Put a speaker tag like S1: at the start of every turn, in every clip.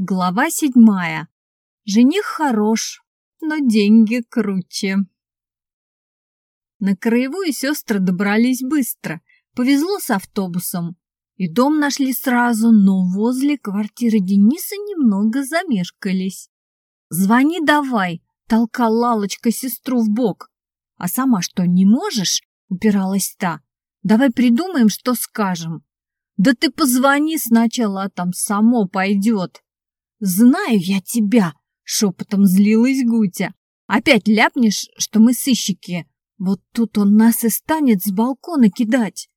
S1: Глава седьмая. Жених хорош, но деньги круче. На краевую сестры добрались быстро. Повезло с автобусом. И дом нашли сразу, но возле квартиры Дениса немного замешкались. «Звони давай!» — толкала Лалочка сестру в бок. «А сама что, не можешь?» — упиралась та. «Давай придумаем, что скажем». «Да ты позвони сначала, а там само пойдет». «Знаю я тебя!» — шепотом злилась Гутя. «Опять ляпнешь, что мы сыщики. Вот тут он нас и станет с балкона кидать».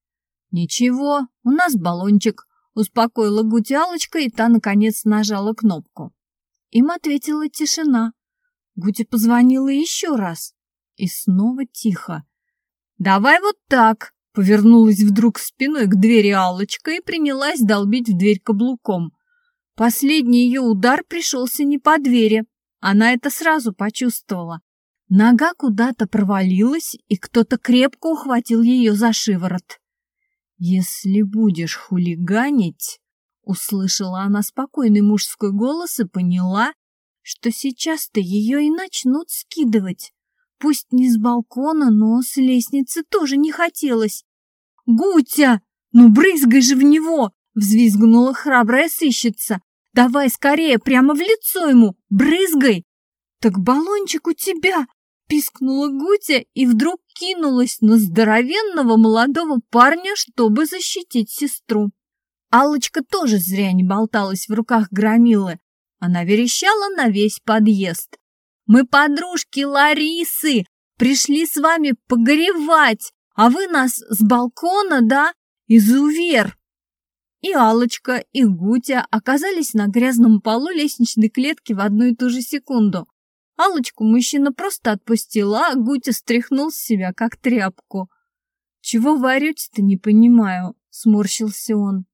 S1: «Ничего, у нас баллончик», — успокоила Гутя Аллочка, и та, наконец, нажала кнопку. Им ответила тишина. Гутя позвонила еще раз. И снова тихо. «Давай вот так!» — повернулась вдруг спиной к двери Аллочка и принялась долбить в дверь каблуком. Последний ее удар пришелся не по двери. Она это сразу почувствовала. Нога куда-то провалилась, и кто-то крепко ухватил ее за шиворот. «Если будешь хулиганить...» Услышала она спокойный мужской голос и поняла, что сейчас-то ее и начнут скидывать. Пусть не с балкона, но с лестницы тоже не хотелось. «Гутя, ну брызгай же в него!» — взвизгнула храбрая сыщица. Давай скорее, прямо в лицо ему, брызгай!» «Так баллончик у тебя!» — пискнула Гутя и вдруг кинулась на здоровенного молодого парня, чтобы защитить сестру. Аллочка тоже зря не болталась в руках громилы. Она верещала на весь подъезд. «Мы подружки Ларисы, пришли с вами погоревать, а вы нас с балкона, да? Изувер!» И Алочка, и Гутя оказались на грязном полу лестничной клетки в одну и ту же секунду. Алочку мужчина просто отпустила, а Гутя стряхнул с себя, как тряпку. «Чего вы орете-то, не понимаю», — сморщился он.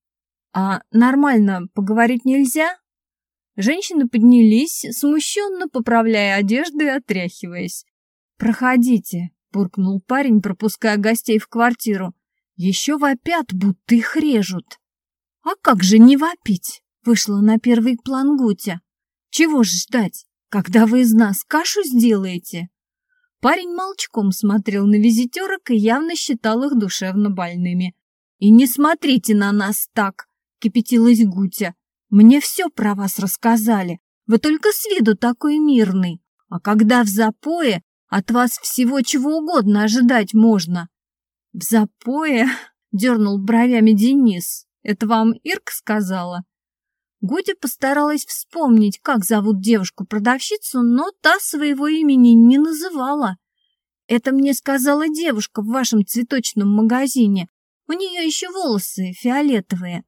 S1: «А нормально поговорить нельзя?» Женщины поднялись, смущенно поправляя одежду и отряхиваясь. «Проходите», — буркнул парень, пропуская гостей в квартиру. «Еще вопят, будто их режут». «А как же не вопить?» — вышла на первый план Гутя. «Чего ж ждать, когда вы из нас кашу сделаете?» Парень молчком смотрел на визитерок и явно считал их душевно больными. «И не смотрите на нас так!» — кипятилась Гутя. «Мне все про вас рассказали. Вы только с виду такой мирный. А когда в запое, от вас всего чего угодно ожидать можно». «В запое?» — дернул бровями Денис. Это вам Ирка сказала?» Гудя постаралась вспомнить, как зовут девушку-продавщицу, но та своего имени не называла. «Это мне сказала девушка в вашем цветочном магазине. У нее еще волосы фиолетовые».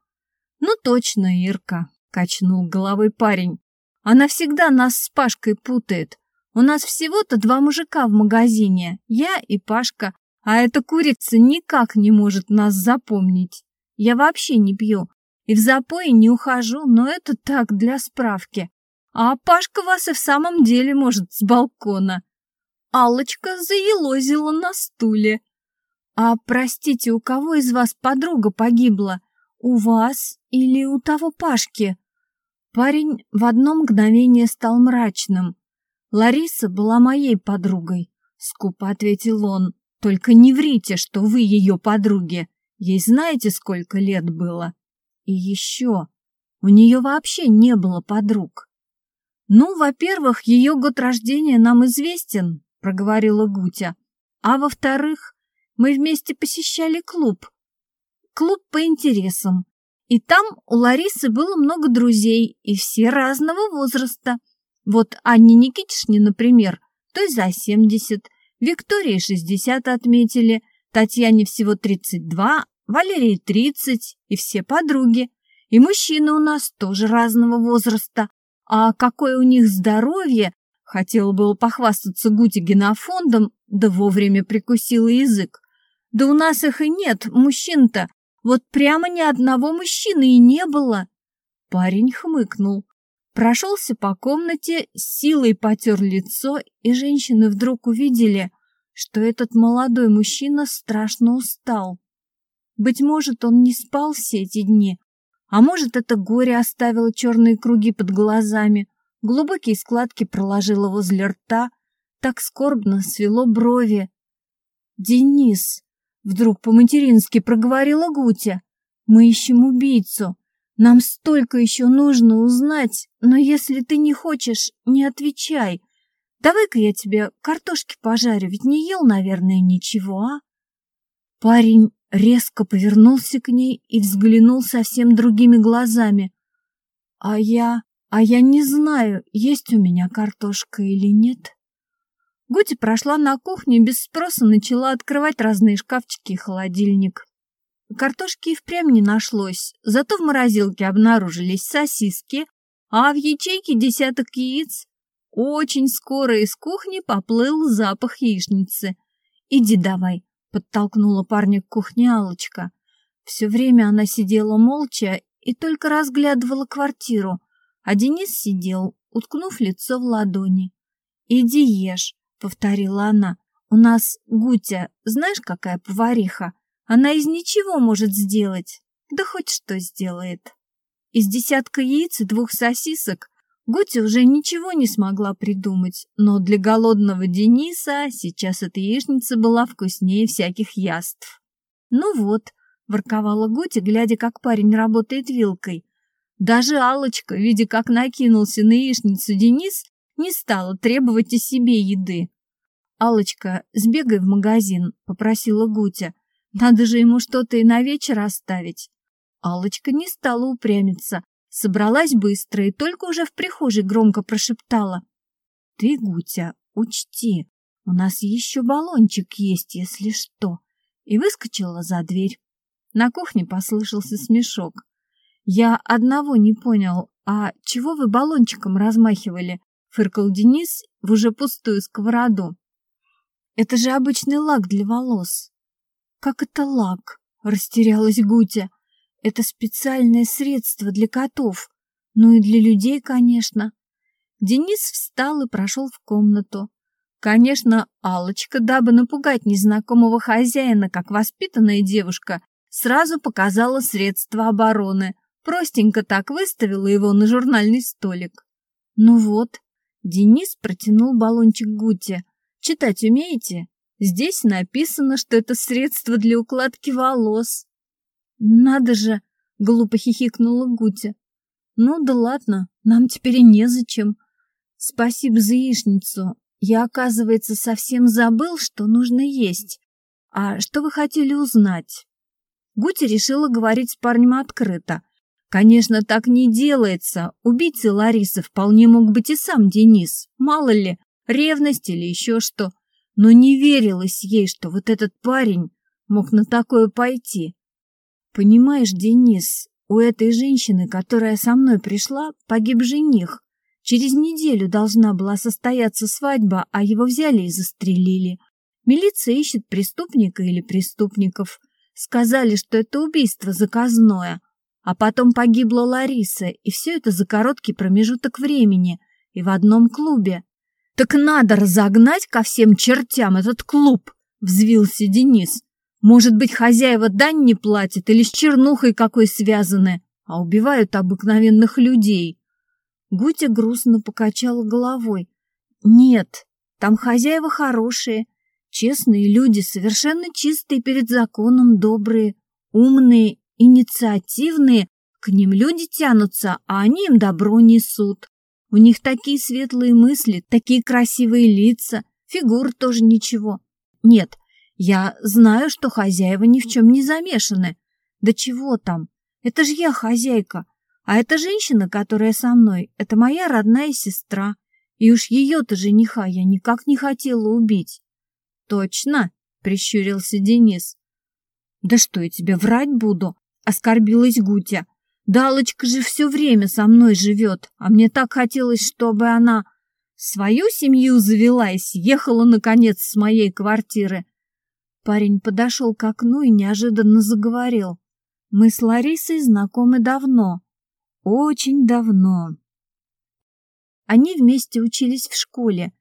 S1: «Ну точно, Ирка», — качнул головой парень. «Она всегда нас с Пашкой путает. У нас всего-то два мужика в магазине, я и Пашка, а эта курица никак не может нас запомнить». Я вообще не пью и в запое не ухожу, но это так, для справки. А Пашка вас и в самом деле может с балкона. Аллочка заелозила на стуле. А, простите, у кого из вас подруга погибла? У вас или у того Пашки? Парень в одно мгновение стал мрачным. Лариса была моей подругой, скупо ответил он. Только не врите, что вы ее подруги. Ей знаете, сколько лет было? И еще, у нее вообще не было подруг. Ну, во-первых, ее год рождения нам известен, проговорила Гутя. А во-вторых, мы вместе посещали клуб. Клуб по интересам. И там у Ларисы было много друзей, и все разного возраста. Вот Анне Никитишне, например, той за 70, Виктории 60 отметили, Татьяне всего 32, Валерии 30 и все подруги. И мужчины у нас тоже разного возраста. А какое у них здоровье, хотела было похвастаться Гути генофондом, да вовремя прикусила язык. Да у нас их и нет, мужчин-то. Вот прямо ни одного мужчины и не было. Парень хмыкнул. Прошелся по комнате, силой потер лицо, и женщины вдруг увидели, что этот молодой мужчина страшно устал. Быть может, он не спал все эти дни, А может, это горе оставило черные круги под глазами, глубокие складки проложило возле рта, так скорбно свело брови. «Денис!» — вдруг по-матерински проговорила Гутя. «Мы ищем убийцу. Нам столько еще нужно узнать, но если ты не хочешь, не отвечай. Давай-ка я тебе картошки пожарю, ведь не ел, наверное, ничего, а?» Парень резко повернулся к ней и взглянул совсем другими глазами. «А я... а я не знаю, есть у меня картошка или нет». Гути прошла на кухню и без спроса начала открывать разные шкафчики и холодильник. Картошки и впрямь не нашлось, зато в морозилке обнаружились сосиски, а в ячейке десяток яиц. Очень скоро из кухни поплыл запах яичницы. «Иди давай», подтолкнула парня к кухне Алочка. Все время она сидела молча и только разглядывала квартиру, а Денис сидел, уткнув лицо в ладони. «Иди ешь», — повторила она. «У нас Гутя, знаешь, какая повариха? Она из ничего может сделать, да хоть что сделает». Из десятка яиц и двух сосисок Гути уже ничего не смогла придумать, но для голодного Дениса сейчас эта яичница была вкуснее всяких яств. «Ну вот», — ворковала Гути, глядя, как парень работает вилкой. Даже алочка видя, как накинулся на яичницу Денис, не стала требовать о себе еды. алочка сбегай в магазин», — попросила Гутя. «Надо же ему что-то и на вечер оставить». алочка не стала упрямиться, Собралась быстро и только уже в прихожей громко прошептала. «Ты, Гутя, учти, у нас еще баллончик есть, если что». И выскочила за дверь. На кухне послышался смешок. «Я одного не понял, а чего вы баллончиком размахивали?» — фыркал Денис в уже пустую сковороду. «Это же обычный лак для волос». «Как это лак?» — растерялась Гутя. Это специальное средство для котов. Ну и для людей, конечно. Денис встал и прошел в комнату. Конечно, алочка дабы напугать незнакомого хозяина, как воспитанная девушка, сразу показала средство обороны. Простенько так выставила его на журнальный столик. Ну вот, Денис протянул баллончик Гути. Читать умеете? Здесь написано, что это средство для укладки волос. «Надо же!» — глупо хихикнула Гутя. «Ну да ладно, нам теперь и незачем. Спасибо за яичницу. Я, оказывается, совсем забыл, что нужно есть. А что вы хотели узнать?» Гутя решила говорить с парнем открыто. Конечно, так не делается. Убийцей Ларисы вполне мог быть и сам Денис. Мало ли, ревность или еще что. Но не верилось ей, что вот этот парень мог на такое пойти. Понимаешь, Денис, у этой женщины, которая со мной пришла, погиб жених. Через неделю должна была состояться свадьба, а его взяли и застрелили. Милиция ищет преступника или преступников. Сказали, что это убийство заказное. А потом погибла Лариса, и все это за короткий промежуток времени и в одном клубе. «Так надо разогнать ко всем чертям этот клуб!» — взвился Денис. Может быть, хозяева дань не платят или с чернухой какой связаны, а убивают обыкновенных людей. Гутя грустно покачала головой. Нет, там хозяева хорошие, честные люди, совершенно чистые перед законом, добрые, умные, инициативные. К ним люди тянутся, а они им добро несут. У них такие светлые мысли, такие красивые лица, фигур тоже ничего. Нет, я знаю, что хозяева ни в чем не замешаны. Да чего там? Это же я хозяйка. А эта женщина, которая со мной, это моя родная сестра. И уж ее-то жениха я никак не хотела убить. Точно? Прищурился Денис. Да что я тебе врать буду? Оскорбилась Гутя. Далочка же все время со мной живет, а мне так хотелось, чтобы она свою семью завела и съехала, наконец, с моей квартиры. Парень подошел к окну и неожиданно заговорил. Мы с Ларисой знакомы давно. Очень давно. Они вместе учились в школе.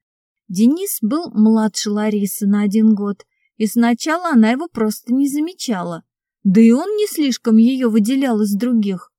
S1: Денис был младше Ларисы на один год, и сначала она его просто не замечала. Да и он не слишком ее выделял из других.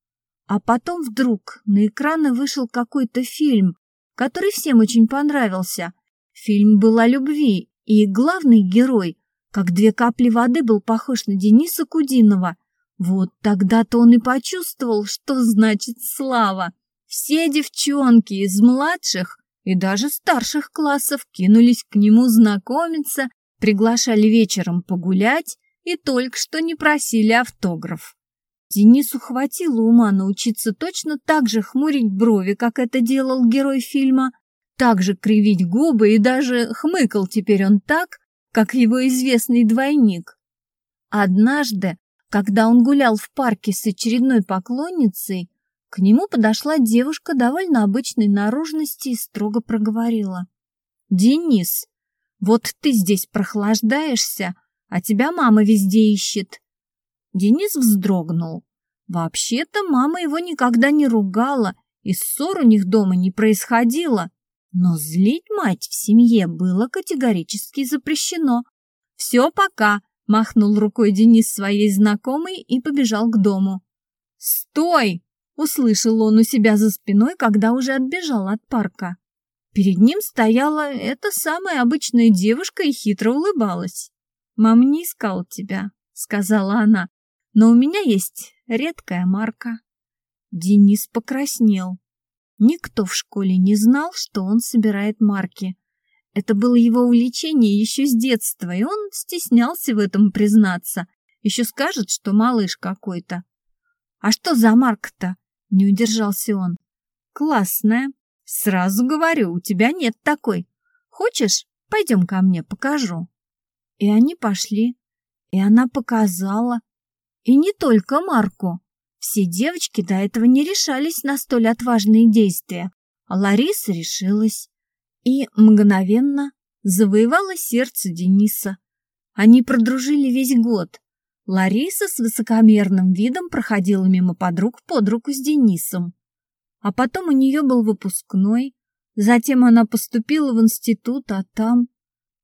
S1: А потом вдруг на экраны вышел какой-то фильм, который всем очень понравился. Фильм был о любви, и главный герой, как две капли воды, был похож на Дениса Кудинова. Вот тогда-то он и почувствовал, что значит слава. Все девчонки из младших и даже старших классов кинулись к нему знакомиться, приглашали вечером погулять и только что не просили автограф. Денису хватило ума научиться точно так же хмурить брови, как это делал герой фильма, так же кривить губы и даже хмыкал теперь он так, как его известный двойник. Однажды, когда он гулял в парке с очередной поклонницей, к нему подошла девушка довольно обычной наружности и строго проговорила. «Денис, вот ты здесь прохлаждаешься, а тебя мама везде ищет. Денис вздрогнул. Вообще-то мама его никогда не ругала, и ссор у них дома не происходило. Но злить мать в семье было категорически запрещено. «Все, пока!» – махнул рукой Денис своей знакомой и побежал к дому. «Стой!» – услышал он у себя за спиной, когда уже отбежал от парка. Перед ним стояла эта самая обычная девушка и хитро улыбалась. «Мам не искал тебя», — сказала она, — «но у меня есть редкая марка». Денис покраснел. Никто в школе не знал, что он собирает марки. Это было его увлечение еще с детства, и он стеснялся в этом признаться. Еще скажет, что малыш какой-то. «А что за марка-то?» — не удержался он. «Классная. Сразу говорю, у тебя нет такой. Хочешь, пойдем ко мне, покажу». И они пошли, и она показала. И не только Марку. Все девочки до этого не решались на столь отважные действия, а Лариса решилась и мгновенно завоевала сердце Дениса. Они продружили весь год. Лариса с высокомерным видом проходила мимо подруг под руку с Денисом. А потом у нее был выпускной, затем она поступила в институт, а там...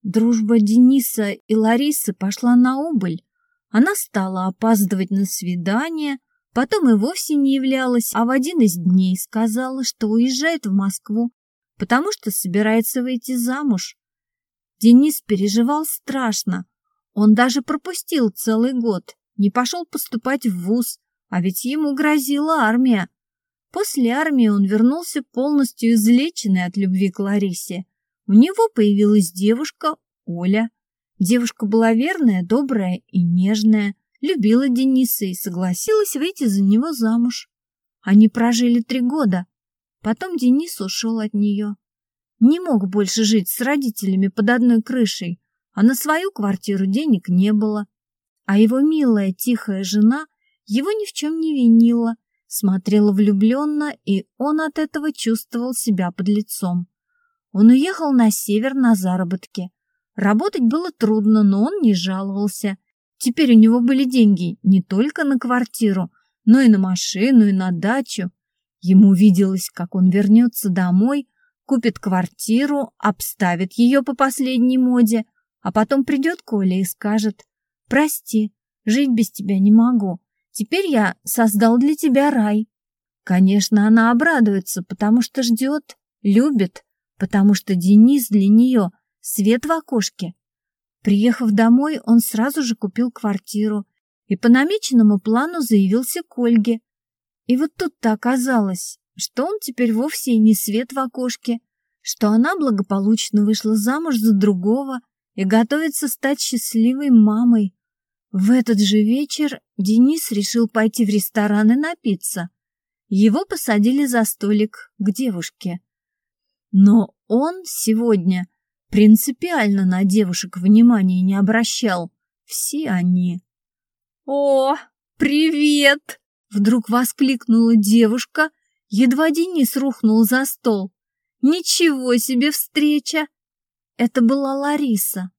S1: Дружба Дениса и Ларисы пошла на убыль. Она стала опаздывать на свидание, потом и вовсе не являлась, а в один из дней сказала, что уезжает в Москву, потому что собирается выйти замуж. Денис переживал страшно. Он даже пропустил целый год, не пошел поступать в вуз, а ведь ему грозила армия. После армии он вернулся полностью излеченный от любви к Ларисе. У него появилась девушка Оля. Девушка была верная, добрая и нежная, любила Дениса и согласилась выйти за него замуж. Они прожили три года. Потом Денис ушел от нее. Не мог больше жить с родителями под одной крышей, а на свою квартиру денег не было. А его милая, тихая жена его ни в чем не винила, смотрела влюбленно, и он от этого чувствовал себя под лицом. Он уехал на север на заработки. Работать было трудно, но он не жаловался. Теперь у него были деньги не только на квартиру, но и на машину, и на дачу. Ему виделось, как он вернется домой, купит квартиру, обставит ее по последней моде, а потом придет Коля и скажет «Прости, жить без тебя не могу. Теперь я создал для тебя рай». Конечно, она обрадуется, потому что ждет, любит, потому что Денис для нее свет в окошке. Приехав домой, он сразу же купил квартиру и по намеченному плану заявился к Ольге. И вот тут-то оказалось, что он теперь вовсе и не свет в окошке, что она благополучно вышла замуж за другого и готовится стать счастливой мамой. В этот же вечер Денис решил пойти в ресторан и напиться. Его посадили за столик к девушке. Но он сегодня принципиально на девушек внимания не обращал. Все они. «О, привет!» — вдруг воскликнула девушка, едва Денис рухнул за стол. «Ничего себе встреча!» Это была Лариса.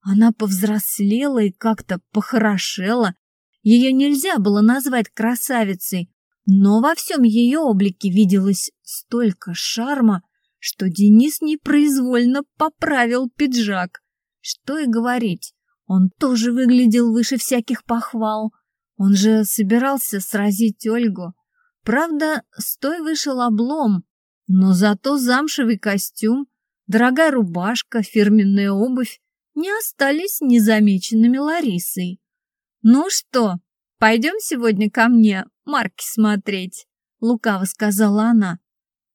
S1: Она повзрослела и как-то похорошела. Ее нельзя было назвать красавицей, но во всем ее облике виделось столько шарма, что Денис непроизвольно поправил пиджак. Что и говорить, он тоже выглядел выше всяких похвал. Он же собирался сразить Ольгу. Правда, стой вышел облом, но зато замшевый костюм, дорогая рубашка, фирменная обувь не остались незамеченными Ларисой. «Ну что, пойдем сегодня ко мне марки смотреть?» — лукаво сказала она.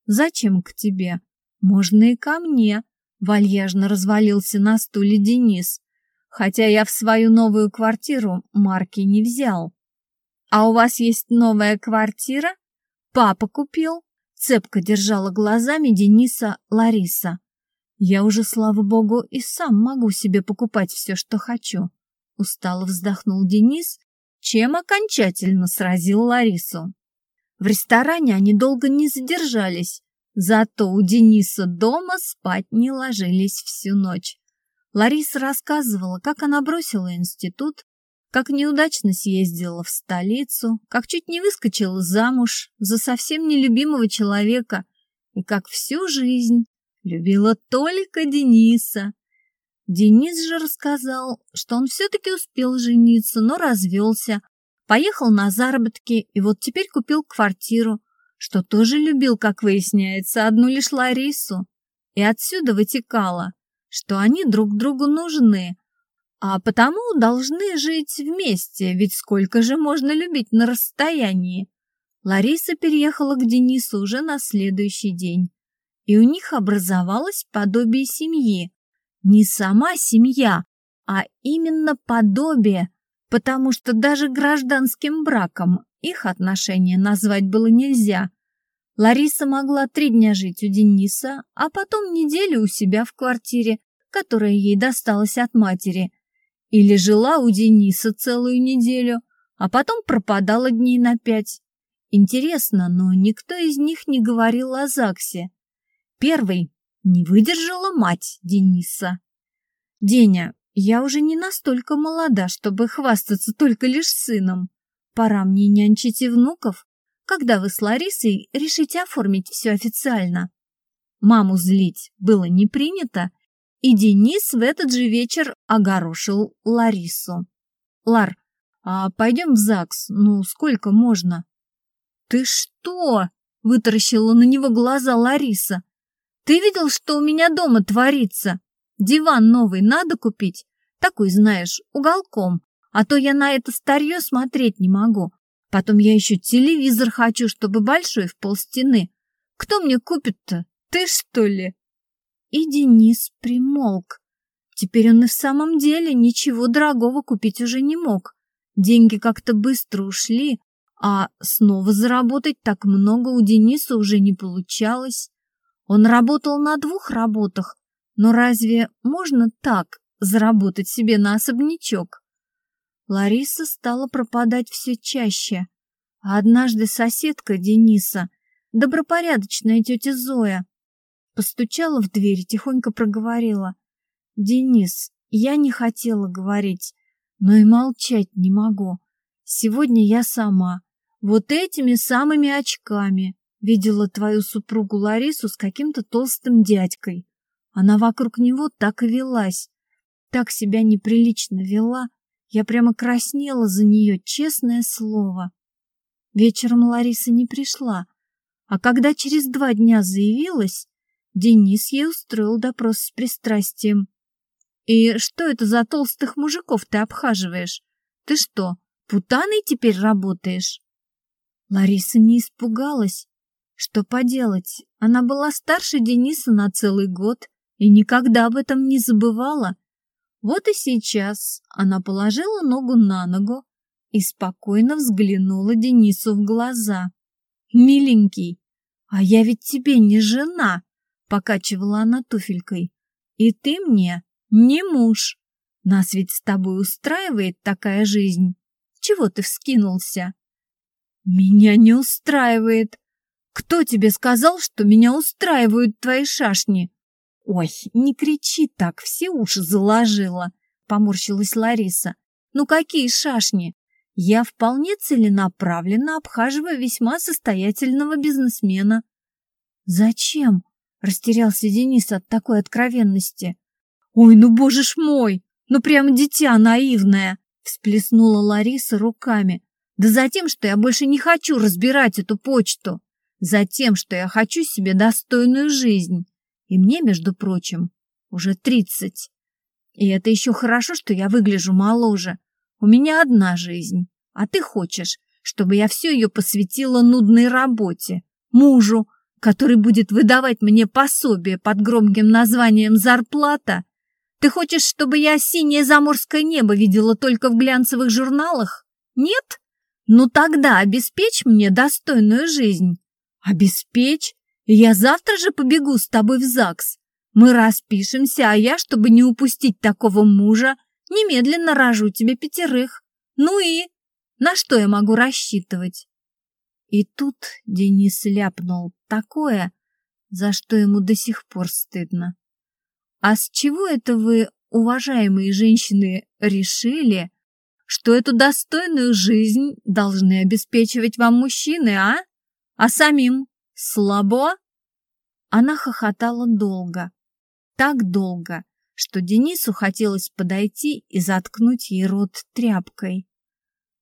S1: «Зачем к тебе? Можно и ко мне», — вальяжно развалился на стуле Денис, хотя я в свою новую квартиру марки не взял. «А у вас есть новая квартира? Папа купил?» Цепко держала глазами Дениса Лариса. «Я уже, слава богу, и сам могу себе покупать все, что хочу», — устало вздохнул Денис, чем окончательно сразил Ларису. В ресторане они долго не задержались, зато у Дениса дома спать не ложились всю ночь. Лариса рассказывала, как она бросила институт, как неудачно съездила в столицу, как чуть не выскочила замуж за совсем нелюбимого человека и как всю жизнь любила только Дениса. Денис же рассказал, что он все-таки успел жениться, но развелся, Поехал на заработки и вот теперь купил квартиру, что тоже любил, как выясняется, одну лишь Ларису. И отсюда вытекало, что они друг другу нужны, а потому должны жить вместе, ведь сколько же можно любить на расстоянии. Лариса переехала к Денису уже на следующий день, и у них образовалось подобие семьи. Не сама семья, а именно подобие, потому что даже гражданским браком их отношения назвать было нельзя. Лариса могла три дня жить у Дениса, а потом неделю у себя в квартире, которая ей досталась от матери. Или жила у Дениса целую неделю, а потом пропадала дней на пять. Интересно, но никто из них не говорил о ЗАГСе. Первый не выдержала мать Дениса. «Деня, я уже не настолько молода, чтобы хвастаться только лишь сыном. Пора мне нянчить и внуков. Когда вы с Ларисой решите оформить все официально? Маму злить было не принято, и Денис в этот же вечер огорошил Ларису. «Лар, а пойдем в ЗАГС? Ну, сколько можно?» «Ты что?» — вытаращила на него глаза Лариса. «Ты видел, что у меня дома творится? Диван новый надо купить, такой, знаешь, уголком, а то я на это старье смотреть не могу. Потом я еще телевизор хочу, чтобы большой в полстены. Кто мне купит-то? Ты, что ли?» И Денис примолк. Теперь он и в самом деле ничего дорогого купить уже не мог. Деньги как-то быстро ушли, а снова заработать так много у Дениса уже не получалось. Он работал на двух работах, но разве можно так заработать себе на особнячок? Лариса стала пропадать все чаще, а однажды соседка Дениса, добропорядочная тетя Зоя, постучала в дверь и тихонько проговорила. «Денис, я не хотела говорить, но и молчать не могу. Сегодня я сама, вот этими самыми очками, видела твою супругу Ларису с каким-то толстым дядькой. Она вокруг него так и велась, так себя неприлично вела. Я прямо краснела за нее, честное слово. Вечером Лариса не пришла, а когда через два дня заявилась, Денис ей устроил допрос с пристрастием. «И что это за толстых мужиков ты обхаживаешь? Ты что, путаной теперь работаешь?» Лариса не испугалась. Что поделать, она была старше Дениса на целый год и никогда об этом не забывала. Вот и сейчас она положила ногу на ногу и спокойно взглянула Денису в глаза. «Миленький, а я ведь тебе не жена!» — покачивала она туфелькой. «И ты мне не муж. Нас ведь с тобой устраивает такая жизнь. Чего ты вскинулся?» «Меня не устраивает. Кто тебе сказал, что меня устраивают твои шашни?» «Ой, не кричи так, все уши заложила», — поморщилась Лариса. «Ну какие шашни? Я вполне целенаправленно обхаживаю весьма состоятельного бизнесмена». «Зачем?» — растерялся Денис от такой откровенности. «Ой, ну боже ж мой! Ну прям дитя наивное!» — всплеснула Лариса руками. Да за тем, что я больше не хочу разбирать эту почту. За тем, что я хочу себе достойную жизнь. И мне, между прочим, уже тридцать. И это еще хорошо, что я выгляжу моложе. У меня одна жизнь, а ты хочешь, чтобы я все ее посвятила нудной работе, мужу, который будет выдавать мне пособие под громким названием «Зарплата»? Ты хочешь, чтобы я синее заморское небо видела только в глянцевых журналах? Нет? Ну тогда обеспечь мне достойную жизнь. Обеспечь? Я завтра же побегу с тобой в ЗАГС. Мы распишемся, а я, чтобы не упустить такого мужа, немедленно рожу тебе пятерых. Ну и на что я могу рассчитывать? И тут Денис ляпнул такое, за что ему до сих пор стыдно. А с чего это вы, уважаемые женщины, решили, что эту достойную жизнь должны обеспечивать вам мужчины, а? А самим слабо? Она хохотала долго, так долго, что Денису хотелось подойти и заткнуть ей рот тряпкой.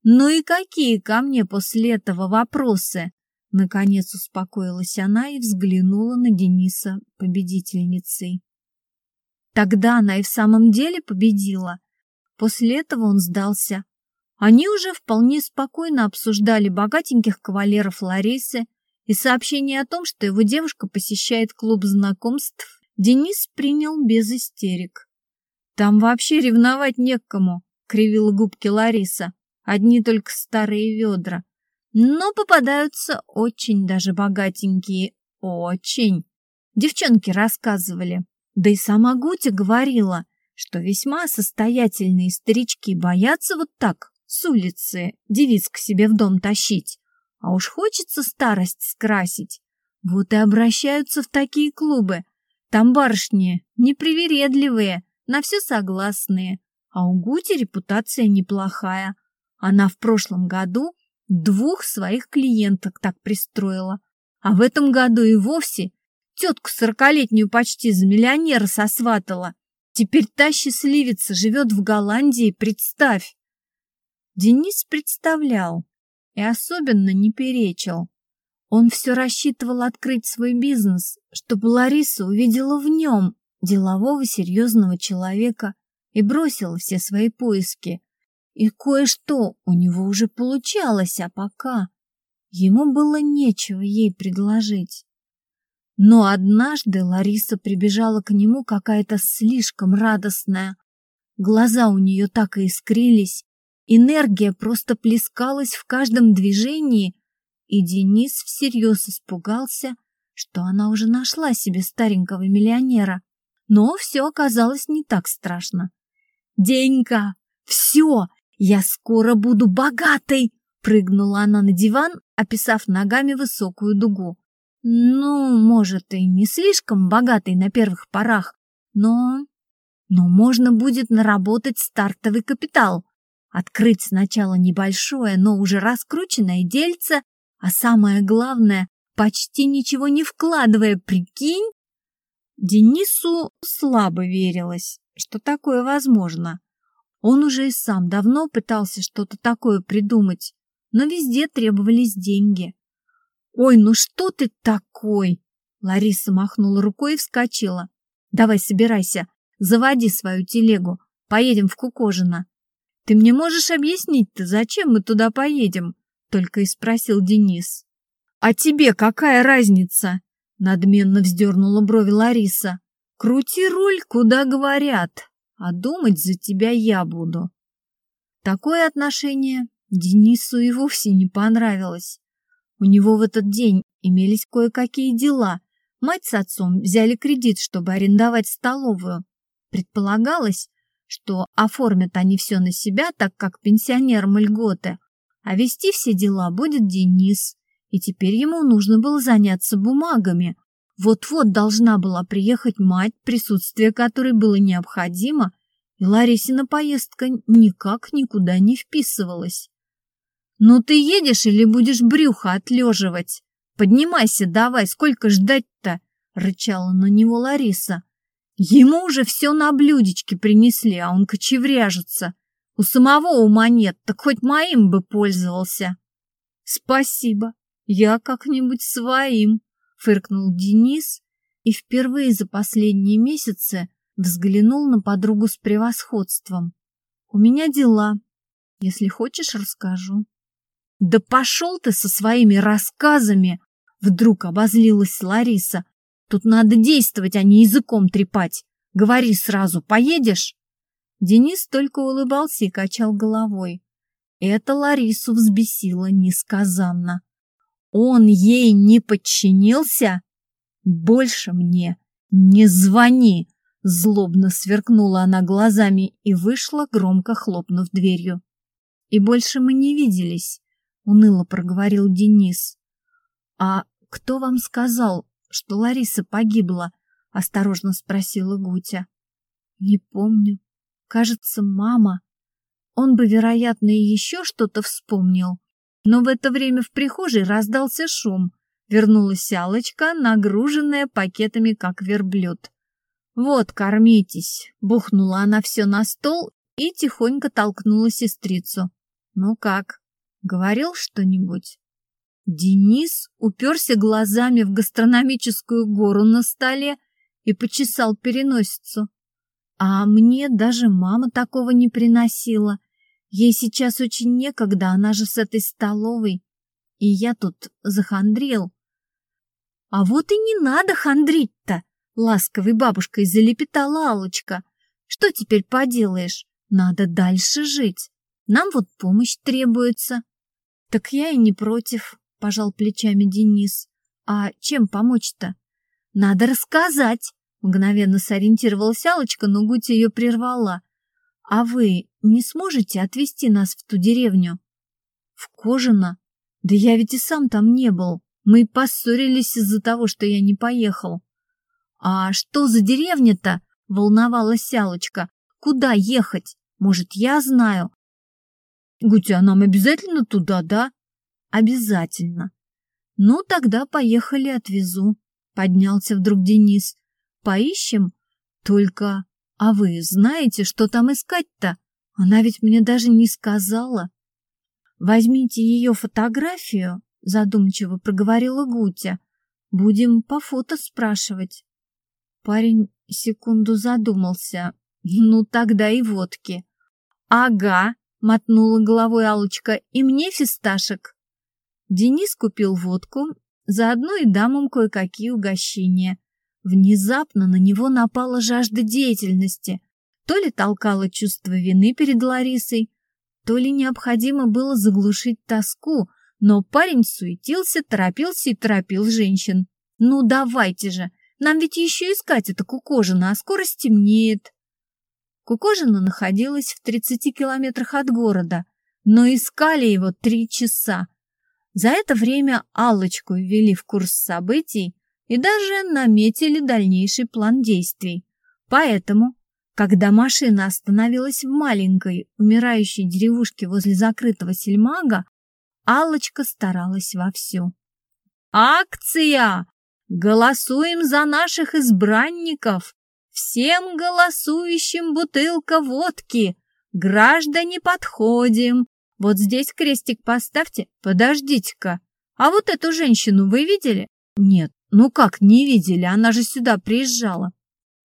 S1: «Ну и какие ко мне после этого вопросы?» Наконец успокоилась она и взглянула на Дениса победительницей. Тогда она и в самом деле победила. После этого он сдался. Они уже вполне спокойно обсуждали богатеньких кавалеров Ларисы и сообщение о том, что его девушка посещает клуб знакомств, Денис принял без истерик. «Там вообще ревновать не к кому», — кривила губки Лариса. «Одни только старые ведра. Но попадаются очень даже богатенькие. Очень. Девчонки рассказывали. Да и сама Гутя говорила, что весьма состоятельные старички боятся вот так с улицы девиц к себе в дом тащить. А уж хочется старость скрасить. Вот и обращаются в такие клубы. Там барышни непривередливые, на все согласные. А у Гути репутация неплохая. Она в прошлом году двух своих клиенток так пристроила. А в этом году и вовсе тетку сорокалетнюю почти за миллионера сосватала. Теперь та счастливица живет в Голландии, представь. Денис представлял и особенно не перечил. Он все рассчитывал открыть свой бизнес, чтобы Лариса увидела в нем делового серьезного человека и бросила все свои поиски. И кое-что у него уже получалось, а пока ему было нечего ей предложить. Но однажды Лариса прибежала к нему какая-то слишком радостная. Глаза у нее так и искрились, энергия просто плескалась в каждом движении, и Денис всерьез испугался, что она уже нашла себе старенького миллионера. Но все оказалось не так страшно. «Денька, все, я скоро буду богатой!» Прыгнула она на диван, описав ногами высокую дугу. Ну, может, и не слишком богатой на первых порах, но... Но можно будет наработать стартовый капитал, открыть сначала небольшое, но уже раскрученное дельце, а самое главное, почти ничего не вкладывая, прикинь? Денису слабо верилось, что такое возможно. Он уже и сам давно пытался что-то такое придумать, но везде требовались деньги. «Ой, ну что ты такой?» Лариса махнула рукой и вскочила. «Давай собирайся, заводи свою телегу, поедем в Кукожино». «Ты мне можешь объяснить-то, зачем мы туда поедем?» Только и спросил Денис. «А тебе какая разница?» Надменно вздернула брови Лариса. «Крути руль, куда говорят, а думать за тебя я буду». Такое отношение Денису и вовсе не понравилось. У него в этот день имелись кое-какие дела. Мать с отцом взяли кредит, чтобы арендовать столовую. Предполагалось, что оформят они все на себя, так как пенсионерам льготы, а вести все дела будет Денис. И теперь ему нужно было заняться бумагами. Вот-вот должна была приехать мать, присутствие которой было необходимо, и Ларисина поездка никак никуда не вписывалась. «Ну ты едешь или будешь брюхо отлеживать? Поднимайся давай, сколько ждать-то?» — рычала на него Лариса. «Ему уже все на блюдечке принесли, а он кочевряжется. У самого ума нет, так хоть моим бы пользовался. Спасибо, я как-нибудь своим, фыркнул Денис и впервые за последние месяцы взглянул на подругу с превосходством. У меня дела. Если хочешь, расскажу. Да пошел ты со своими рассказами! Вдруг обозлилась Лариса. Тут надо действовать, а не языком трепать. Говори сразу, поедешь? Денис только улыбался и качал головой. Это Ларису взбесило несказанно. Он ей не подчинился? Больше мне не звони! Злобно сверкнула она глазами и вышла, громко хлопнув дверью. И больше мы не виделись, уныло проговорил Денис. А кто вам сказал, что Лариса погибла? осторожно спросила Гутя. Не помню. Кажется, мама. Он бы, вероятно, и еще что-то вспомнил. Но в это время в прихожей раздался шум. Вернулась Алочка, нагруженная пакетами, как верблюд. «Вот, кормитесь!» — бухнула она все на стол и тихонько толкнула сестрицу. «Ну как, говорил что-нибудь?» Денис уперся глазами в гастрономическую гору на столе и почесал переносицу. А мне даже мама такого не приносила. Ей сейчас очень некогда, она же с этой столовой. И я тут захандрил. А вот и не надо хандрить-то, ласковой бабушкой залепетала Алочка. Что теперь поделаешь? Надо дальше жить. Нам вот помощь требуется. Так я и не против, пожал плечами Денис. А чем помочь-то? Надо рассказать. Мгновенно сориентировалась Алочка, но Гутя ее прервала. А вы не сможете отвезти нас в ту деревню? В Кожино? Да я ведь и сам там не был. Мы поссорились из-за того, что я не поехал. А что за деревня-то? Волновалась Сялочка. Куда ехать? Может, я знаю? Гутя, а нам обязательно туда, да? Обязательно. Ну, тогда поехали, отвезу. Поднялся вдруг Денис. Поищем? Только... А вы знаете, что там искать-то? Она ведь мне даже не сказала. Возьмите ее фотографию, задумчиво проговорила Гутя. Будем по фото спрашивать. Парень секунду задумался. Ну, тогда и водки. Ага, мотнула головой Алочка, и мне фисташек. Денис купил водку, заодно и дамам кое-какие угощения. Внезапно на него напала жажда деятельности. То ли толкало чувство вины перед Ларисой, то ли необходимо было заглушить тоску, но парень суетился, торопился и торопил женщин. «Ну давайте же! Нам ведь еще искать это Кукожина, а скоро стемнеет!» Кукожина находилась в 30 километрах от города, но искали его три часа. За это время Аллочку ввели в курс событий, и даже наметили дальнейший план действий. Поэтому, когда машина остановилась в маленькой, умирающей деревушке возле закрытого сельмага, Аллочка старалась вовсю. «Акция! Голосуем за наших избранников! Всем голосующим бутылка водки! Граждане, подходим! Вот здесь крестик поставьте, подождите-ка! А вот эту женщину вы видели? Нет, ну как не видели, она же сюда приезжала.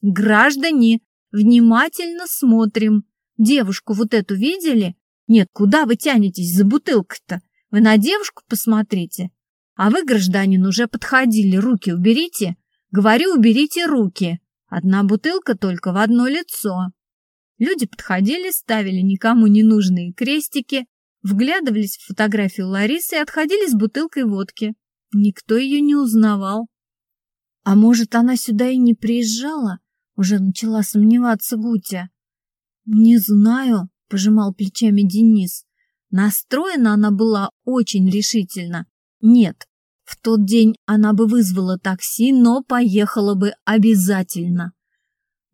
S1: Граждане, внимательно смотрим. Девушку вот эту видели? Нет, куда вы тянетесь за бутылкой-то? Вы на девушку посмотрите. А вы, гражданин, уже подходили, руки уберите. Говорю, уберите руки. Одна бутылка только в одно лицо. Люди подходили, ставили никому не нужные крестики, вглядывались в фотографию Ларисы и отходили с бутылкой водки. Никто ее не узнавал. А может, она сюда и не приезжала? Уже начала сомневаться Гутя. Не знаю, пожимал плечами Денис. Настроена она была очень решительно. Нет, в тот день она бы вызвала такси, но поехала бы обязательно.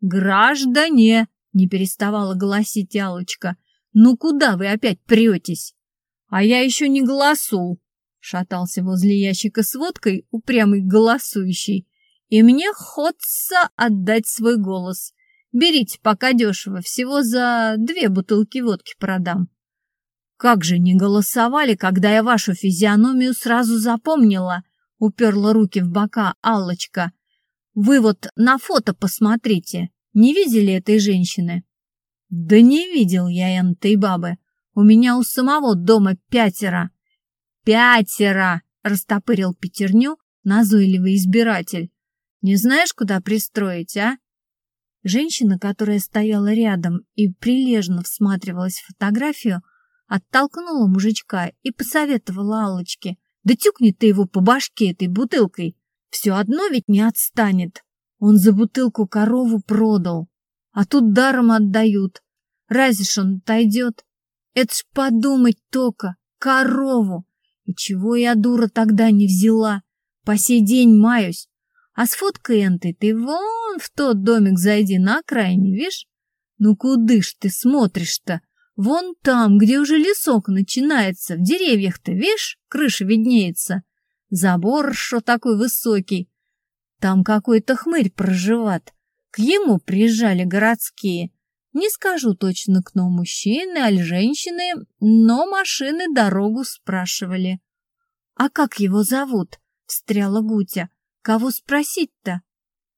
S1: «Граждане!» — не переставала голосить Алочка. «Ну куда вы опять претесь?» «А я еще не голосул!» — шатался возле ящика с водкой упрямый голосующий и мне хочется отдать свой голос. Берите пока дешево, всего за две бутылки водки продам. Как же не голосовали, когда я вашу физиономию сразу запомнила, уперла руки в бока Аллочка. Вы вот на фото посмотрите, не видели этой женщины? Да не видел я этой бабы. У меня у самого дома пятеро. Пятеро! Растопырил пятерню назойливый избиратель. Не знаешь, куда пристроить, а? Женщина, которая стояла рядом и прилежно всматривалась в фотографию, оттолкнула мужичка и посоветовала Аллочке. «Да тюкни ты его по башке этой бутылкой. Все одно ведь не отстанет. Он за бутылку корову продал, а тут даром отдают. Разве ж он отойдет? Это ж подумать только, корову. И чего я, дура, тогда не взяла? По сей день маюсь. А с фоткой энтой ты вон в тот домик зайди на окраине, видишь? Ну куды ж ты смотришь-то? Вон там, где уже лесок начинается, в деревьях-то, видишь, крыша виднеется. Забор что такой высокий. Там какой-то хмырь проживает. К ему приезжали городские. Не скажу точно, кто мужчины, аль женщины, но машины дорогу спрашивали. — А как его зовут? — встряла Гутя. Кого спросить-то?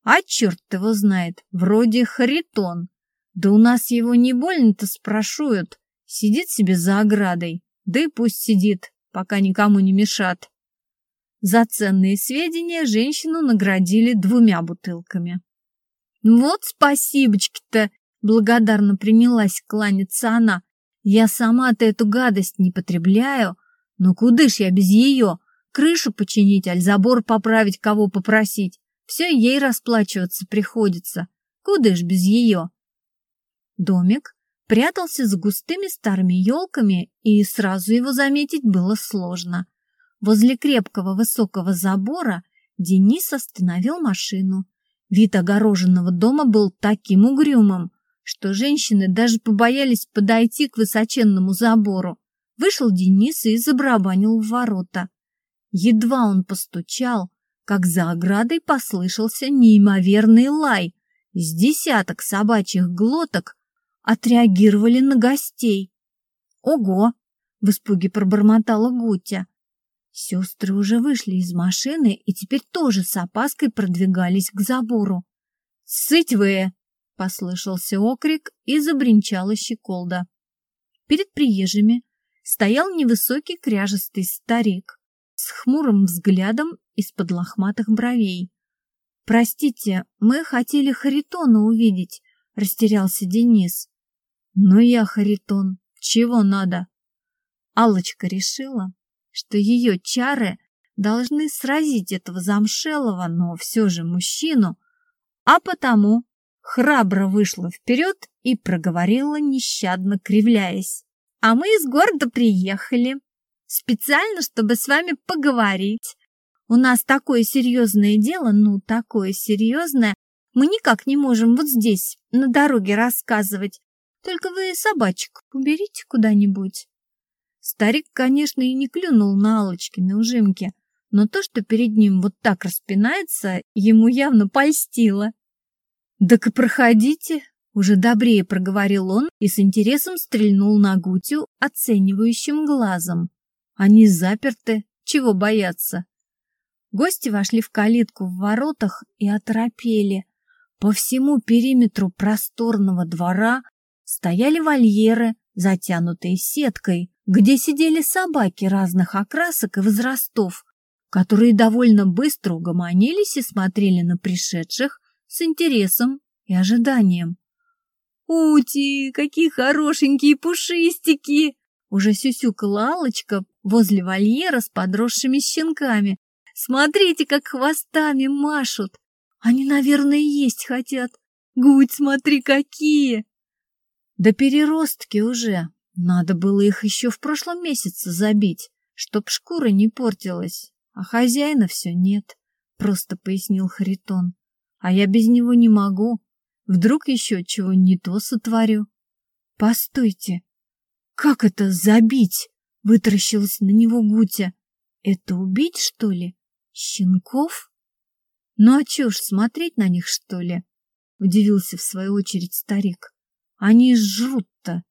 S1: А черт его знает, вроде Харитон. Да у нас его не больно-то спрашивают. Сидит себе за оградой, да и пусть сидит, пока никому не мешат. За ценные сведения женщину наградили двумя бутылками. Вот спасибочки-то, благодарно принялась кланяться она. Я сама-то эту гадость не потребляю, но куда ж я без ее? крышу починить, аль забор поправить, кого попросить. Все ей расплачиваться приходится. Куда ж без ее? Домик прятался за густыми старыми елками, и сразу его заметить было сложно. Возле крепкого высокого забора Денис остановил машину. Вид огороженного дома был таким угрюмым, что женщины даже побоялись подойти к высоченному забору. Вышел Денис и забарабанил в ворота. Едва он постучал, как за оградой послышался неимоверный лай. С десяток собачьих глоток отреагировали на гостей. «Ого!» — в испуге пробормотала Гутя. Сестры уже вышли из машины и теперь тоже с опаской продвигались к забору. «Сыть вы!» — послышался окрик и забринчала щеколда. Перед приезжими стоял невысокий кряжестый старик с хмурым взглядом из-под лохматых бровей. «Простите, мы хотели Харитона увидеть», — растерялся Денис. «Ну я Харитон, чего надо?» Аллочка решила, что ее чары должны сразить этого замшелого, но все же мужчину, а потому храбро вышла вперед и проговорила, нещадно кривляясь. «А мы из города приехали специально, чтобы с вами поговорить. У нас такое серьезное дело, ну, такое серьезное. Мы никак не можем вот здесь, на дороге, рассказывать. Только вы собачек уберите куда-нибудь. Старик, конечно, и не клюнул на Аллочкины ужимки, но то, что перед ним вот так распинается, ему явно польстило. «Так и проходите», — уже добрее проговорил он и с интересом стрельнул на Гутю оценивающим глазом. Они заперты, чего бояться? Гости вошли в калитку в воротах и оторопели. По всему периметру просторного двора стояли вольеры, затянутые сеткой, где сидели собаки разных окрасок и возрастов, которые довольно быстро угомонились и смотрели на пришедших с интересом и ожиданием. «Ути, какие хорошенькие пушистики!» Уже сюсюкала Аллочка возле вольера с подросшими щенками. Смотрите, как хвостами машут. Они, наверное, есть хотят. Гудь, смотри, какие! Да переростки уже. Надо было их еще в прошлом месяце забить, чтоб шкура не портилась. А хозяина все нет, просто пояснил Харитон. А я без него не могу. Вдруг еще чего не то сотворю. Постойте, как это забить? Вытаращилась на него Гутя. Это убить, что ли? Щенков? Ну а чё ж, смотреть на них, что ли? удивился в свою очередь старик. Они жрут-то.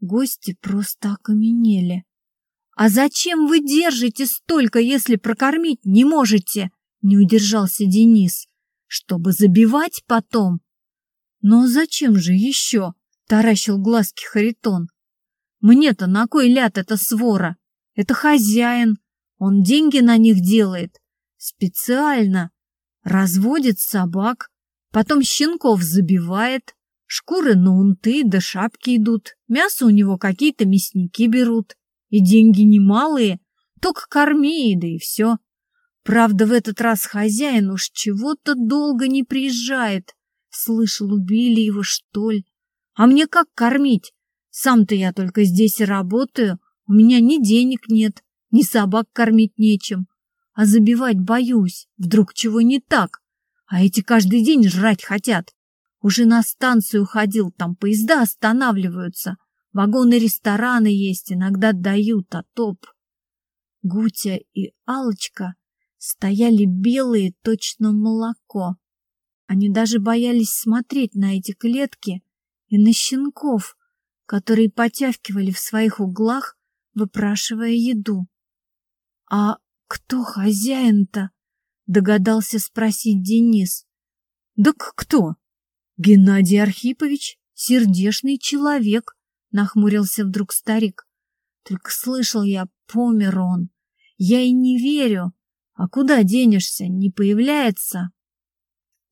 S1: Гости просто окаменели. «А зачем вы держите столько, если прокормить не можете?» Не удержался Денис. «Чтобы забивать потом?» «Но зачем же еще?» — таращил глазки Харитон. «Мне-то на кой ляд эта свора? Это хозяин. Он деньги на них делает. Специально. Разводит собак, потом щенков забивает, шкуры на унты да шапки идут, мясо у него какие-то мясники берут. И деньги немалые, только корми, да и все. Правда, в этот раз хозяин уж чего-то долго не приезжает. Слышал, убили его, что ли? А мне как кормить? Сам-то я только здесь и работаю, у меня ни денег нет, ни собак кормить нечем. А забивать боюсь, вдруг чего не так. А эти каждый день жрать хотят. Уже на станцию ходил, там поезда останавливаются. Вагоны рестораны есть, иногда дают, а топ. Гутя и алочка стояли белые, точно молоко. Они даже боялись смотреть на эти клетки и на щенков, которые потявкивали в своих углах, выпрашивая еду. «А кто хозяин-то?» — догадался спросить Денис. «Да кто?» «Геннадий Архипович, сердешный человек», — нахмурился вдруг старик. «Только слышал я, помер он. Я и не верю. А куда денешься, не появляется?»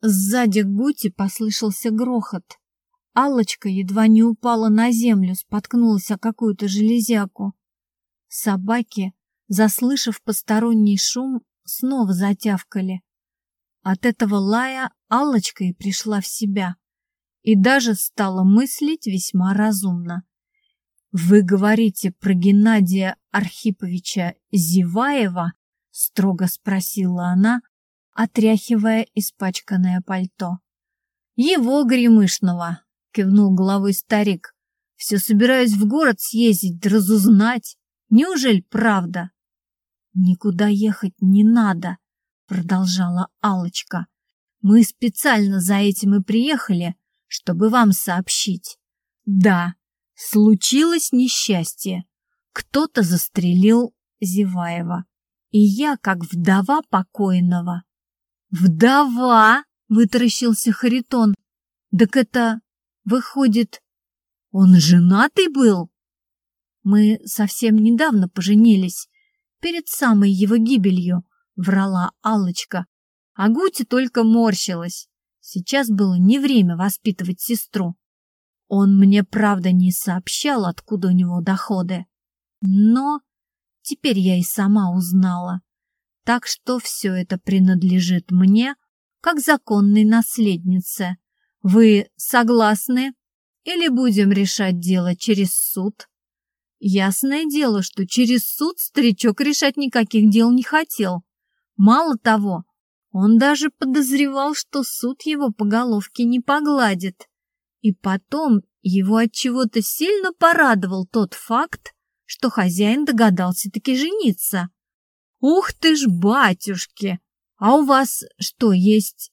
S1: Сзади Гути послышался грохот. Аллочка едва не упала на землю, споткнулась о какую-то железяку. Собаки, заслышав посторонний шум, снова затявкали. От этого лая Аллочка и пришла в себя и даже стала мыслить весьма разумно. «Вы говорите про Геннадия Архиповича Зеваева?» — строго спросила она, отряхивая испачканное пальто. «Его Гремышного!» — кивнул головой старик. «Все собираюсь в город съездить, да разузнать. Неужели правда? Никуда ехать не надо, продолжала Алочка. Мы специально за этим и приехали, чтобы вам сообщить. Да, случилось несчастье. Кто-то застрелил Зеваева. И я, как вдова покойного. Вдова, вытаращился Харитон. Так это, выходит, он женатый был? Мы совсем недавно поженились, перед самой его гибелью, врала Аллочка. А Гути только морщилась. Сейчас было не время воспитывать сестру. Он мне, правда, не сообщал, откуда у него доходы. Но теперь я и сама узнала. Так что все это принадлежит мне, как законной наследнице. Вы согласны? Или будем решать дело через суд? Ясное дело, что через суд старичок решать никаких дел не хотел. Мало того, он даже подозревал, что суд его по головке не погладит. И потом его от чего-то сильно порадовал тот факт, что хозяин догадался таки жениться. Ух ты ж, батюшки! А у вас что, есть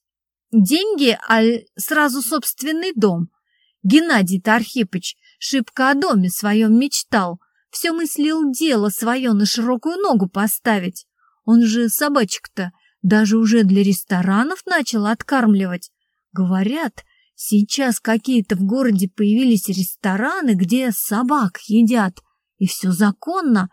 S1: деньги, а сразу собственный дом? Геннадий-то Архипыч Шибко о доме своем мечтал, все мыслил дело свое на широкую ногу поставить. Он же собачек-то даже уже для ресторанов начал откармливать. Говорят, сейчас какие-то в городе появились рестораны, где собак едят, и все законно.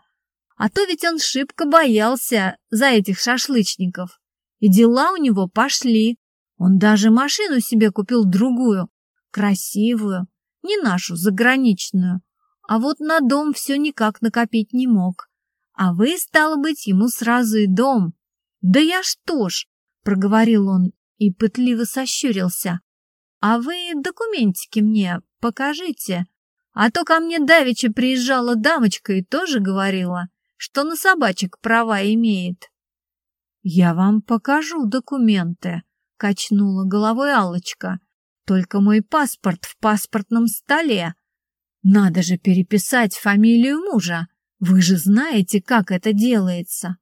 S1: А то ведь он шибко боялся за этих шашлычников. И дела у него пошли. Он даже машину себе купил другую, красивую, не нашу, заграничную. А вот на дом все никак накопить не мог. А вы, стало быть, ему сразу и дом. Да я что ж, проговорил он и пытливо сощурился. А вы документики мне покажите. А то ко мне давеча приезжала дамочка и тоже говорила, что на собачек права имеет. Я вам покажу документы, качнула головой Алочка. Только мой паспорт в паспортном столе. Надо же переписать фамилию мужа. Вы же знаете, как это делается.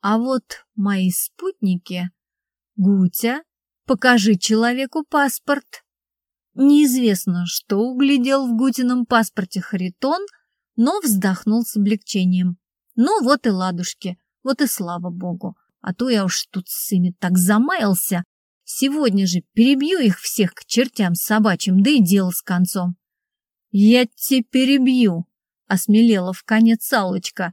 S1: А вот мои спутники... Гутя, Покажи человеку паспорт. Неизвестно, что углядел в Гутином паспорте Харитон, но вздохнул с облегчением. Ну вот и ладушки, вот и слава богу. А то я уж тут с ими так замаялся. Сегодня же перебью их всех к чертям собачьим, да и дело с концом. Я тебе перебью, осмелела в конец Аллочка.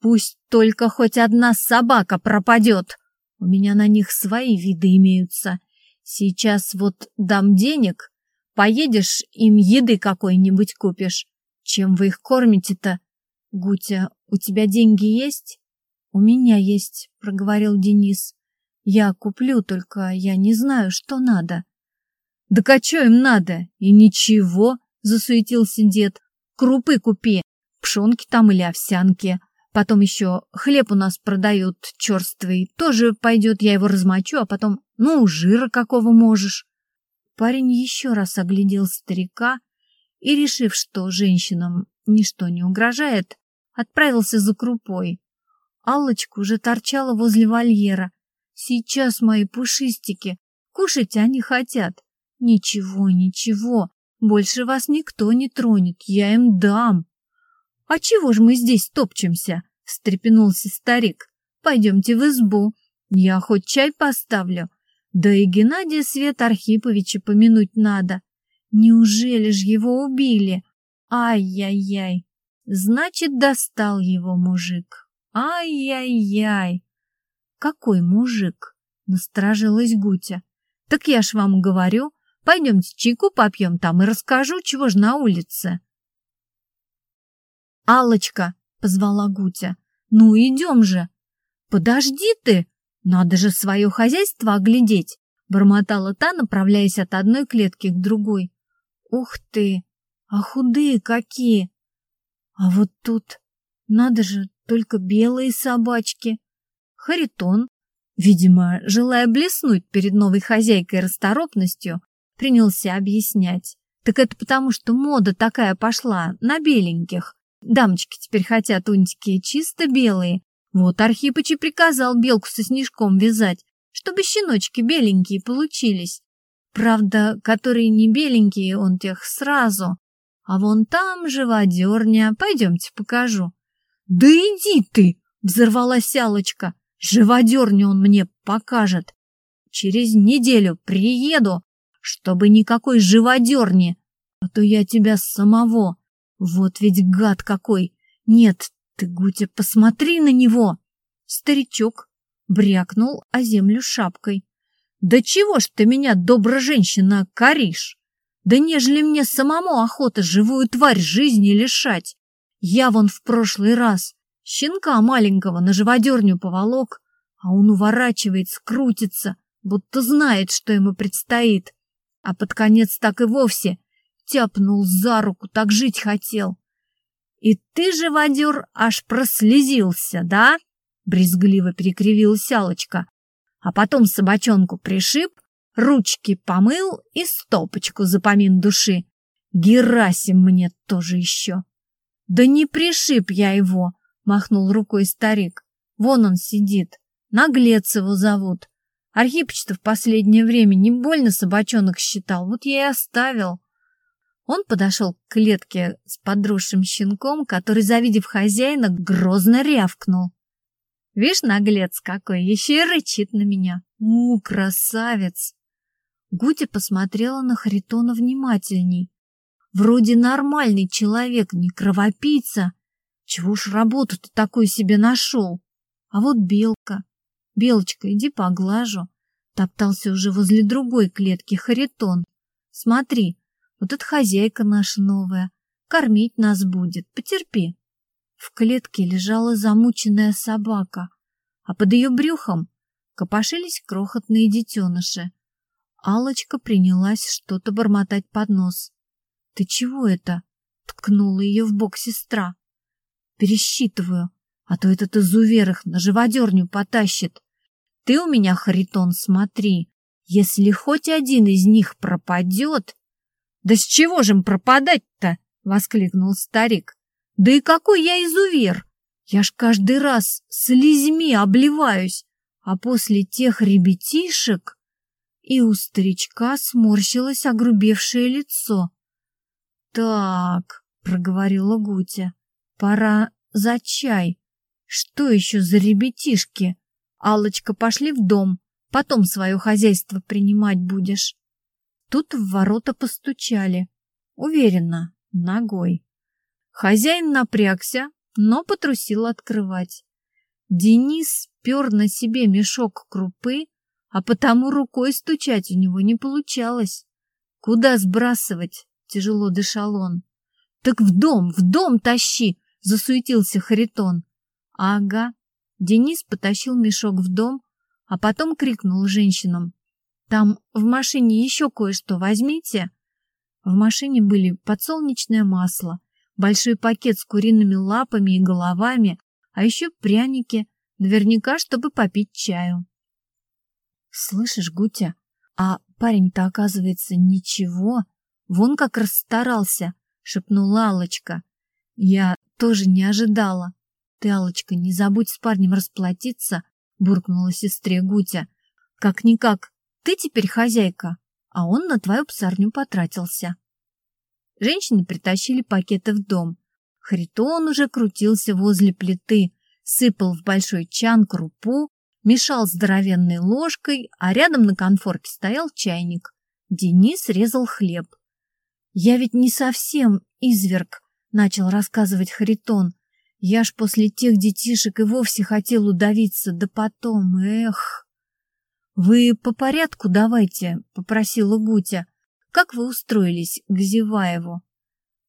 S1: Пусть только хоть одна собака пропадет. У меня на них свои виды имеются. Сейчас вот дам денег, поедешь, им еды какой-нибудь купишь. Чем вы их кормите-то? Гутя, у тебя деньги есть? У меня есть, проговорил Денис. Я куплю, только я не знаю, что надо. Да что им надо? И ничего, засуетился дед. Крупы купи, пшенки там или овсянки. Потом еще хлеб у нас продают черствый. Тоже пойдет, я его размочу, а потом, ну, жира какого можешь. Парень еще раз оглядел старика и, решив, что женщинам ничто не угрожает, отправился за крупой. Аллочка уже торчала возле вольера. Сейчас мои пушистики, кушать они хотят. Ничего, ничего, больше вас никто не тронет, я им дам. «А чего ж мы здесь топчемся?» — встрепенулся старик. «Пойдемте в избу, я хоть чай поставлю. Да и Геннадия Свет Архиповича помянуть надо. Неужели ж его убили? Ай-яй-яй! Значит, достал его мужик. Ай-яй-яй! Какой мужик? Насторожилась Гутя. Так я ж вам говорю, пойдемте чайку попьем там и расскажу, чего ж на улице. «Аллочка!» — позвала Гутя. «Ну, идем же!» «Подожди ты! Надо же свое хозяйство оглядеть!» — бормотала та, направляясь от одной клетки к другой. «Ух ты! А худые какие! А вот тут, надо же, только белые собачки!» Харитон, видимо, желая блеснуть перед новой хозяйкой расторопностью, принялся объяснять. «Так это потому, что мода такая пошла на беленьких. Дамочки теперь хотят унтики чисто белые. Вот Архипыч и приказал белку со снежком вязать, чтобы щеночки беленькие получились. Правда, которые не беленькие, он тех сразу. А вон там живодерня, пойдемте покажу. Да иди ты, взорвалась Алочка. Живодерню он мне покажет. Через неделю приеду, чтобы никакой живодерни, а то я тебя самого вот ведь гад какой! Нет, ты, Гутя, посмотри на него! Старичок брякнул о землю шапкой. Да чего ж ты меня, добра женщина, коришь? Да нежели мне самому охота живую тварь жизни лишать. Я вон в прошлый раз щенка маленького на живодерню поволок, а он уворачивается, крутится, будто знает, что ему предстоит. А под конец так и вовсе тяпнул за руку, так жить хотел. И ты, живодер, аж прослезился, да? Брезгливо перекривилась Алочка. А потом собачонку пришиб, ручки помыл и стопочку за помин души. Герасим мне тоже еще. Да не пришиб я его, махнул рукой старик. Вон он сидит, наглец его зовут. Архипыч-то в последнее время не больно собачонок считал, вот я и оставил. Он подошел к клетке с подросшим щенком, который, завидев хозяина, грозно рявкнул. «Вишь, наглец какой, еще и рычит на меня! У, красавец!» Гутя посмотрела на Харитона внимательней. Вроде нормальный человек, не кровопийца. Чего ж работу-то такую себе нашел? А вот белка. Белочка, иди поглажу. Топтался уже возле другой клетки Харитон. Смотри, вот это хозяйка наша новая. Кормить нас будет. Потерпи. В клетке лежала замученная собака, а под ее брюхом копошились крохотные детеныши. алочка принялась что-то бормотать под нос. «Ты чего это?» — ткнула ее в бок сестра. «Пересчитываю, а то этот изувер их на живодерню потащит. Ты у меня, Харитон, смотри, если хоть один из них пропадет, «Да с чего же им пропадать-то?» — воскликнул старик. «Да и какой я изувер! Я ж каждый раз слезьми обливаюсь, а после тех ребятишек...» и у старичка сморщилось огрубевшее лицо. «Так», — проговорила Гутя, — «пора за чай. Что еще за ребятишки? Алочка, пошли в дом, потом свое хозяйство принимать будешь». Тут в ворота постучали. Уверенно, ногой. Хозяин напрягся, но потрусил открывать. Денис пер на себе мешок крупы, а потому рукой стучать у него не получалось. Куда сбрасывать? Тяжело дышал он. Так в дом, в дом тащи! Засуетился Харитон. Ага. Денис потащил мешок в дом, а потом крикнул женщинам. Там в машине еще кое-что возьмите. В машине были подсолнечное масло, большой пакет с куриными лапами и головами, а еще пряники, наверняка, чтобы попить чаю. Слышишь, Гутя, а парень-то, оказывается, ничего. Вон как расстарался, шепнула Алочка. Я тоже не ожидала. Ты, Алочка, не забудь с парнем расплатиться, буркнула сестре Гутя. Как-никак, ты теперь хозяйка, а он на твою псарню потратился. Женщины притащили пакеты в дом. Харитон уже крутился возле плиты, сыпал в большой чан крупу, мешал здоровенной ложкой, а рядом на конфорке стоял чайник. Денис резал хлеб. «Я ведь не совсем изверг», — начал рассказывать Харитон. «Я ж после тех детишек и вовсе хотел удавиться, да потом, эх!» «Вы по порядку давайте», — попросила Гутя. «Как вы устроились к Зеваеву?»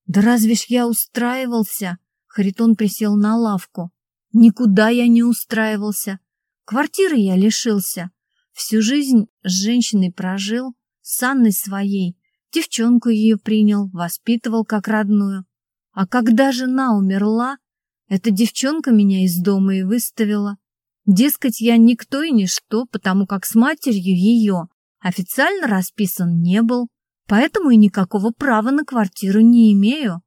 S1: «Да разве ж я устраивался?» Харитон присел на лавку. «Никуда я не устраивался. Квартиры я лишился. Всю жизнь с женщиной прожил, с Анной своей. Девчонку ее принял, воспитывал как родную. А когда жена умерла, эта девчонка меня из дома и выставила. Дескать, я никто и ничто, потому как с матерью ее официально расписан не был, поэтому и никакого права на квартиру не имею.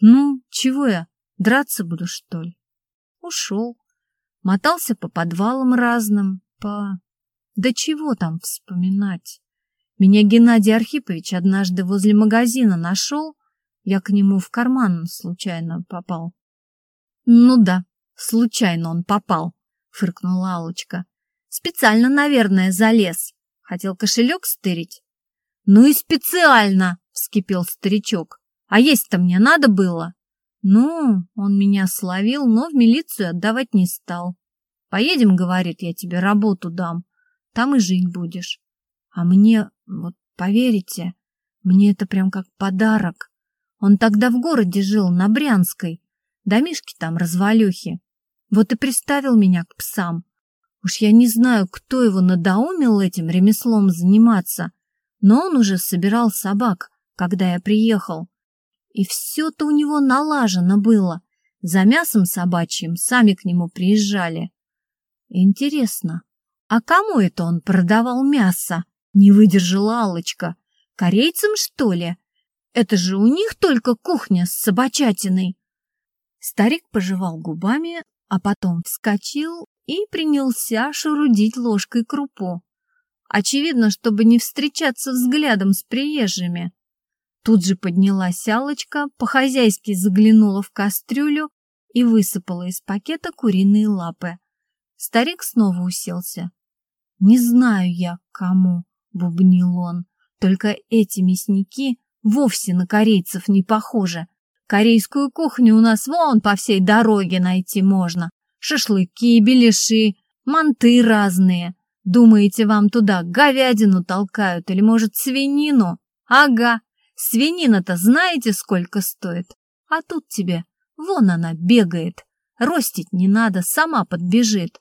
S1: Ну, чего я, драться буду, что ли? Ушел мотался по подвалам разным, по... Да чего там вспоминать? Меня Геннадий Архипович однажды возле магазина нашел, я к нему в карман случайно попал. Ну да, случайно он попал, фыркнула Алочка. Специально, наверное, залез. Хотел кошелек стырить. Ну и специально, вскипел старичок. А есть-то мне надо было. Ну, он меня словил, но в милицию отдавать не стал. Поедем, говорит, я тебе работу дам, там и жить будешь. А мне, вот поверите, мне это прям как подарок. Он тогда в городе жил, на Брянской, домишки там развалюхи. Вот и приставил меня к псам. Уж я не знаю, кто его надоумил этим ремеслом заниматься, но он уже собирал собак, когда я приехал. И все-то у него налажено было. За мясом собачьим сами к нему приезжали. Интересно, а кому это он продавал мясо? Не выдержала Алочка. Корейцам, что ли? Это же у них только кухня с собачатиной. Старик пожевал губами, а потом вскочил и принялся шурудить ложкой крупу. Очевидно, чтобы не встречаться взглядом с приезжими. Тут же поднялась Алочка, по-хозяйски заглянула в кастрюлю и высыпала из пакета куриные лапы. Старик снова уселся. «Не знаю я, кому», — бубнил он, — «только эти мясники вовсе на корейцев не похожи. Корейскую кухню у нас вон по всей дороге найти можно. Шашлыки, беляши, манты разные. Думаете, вам туда говядину толкают или, может, свинину? Ага, Свинина-то знаете, сколько стоит? А тут тебе, вон она бегает. Ростить не надо, сама подбежит.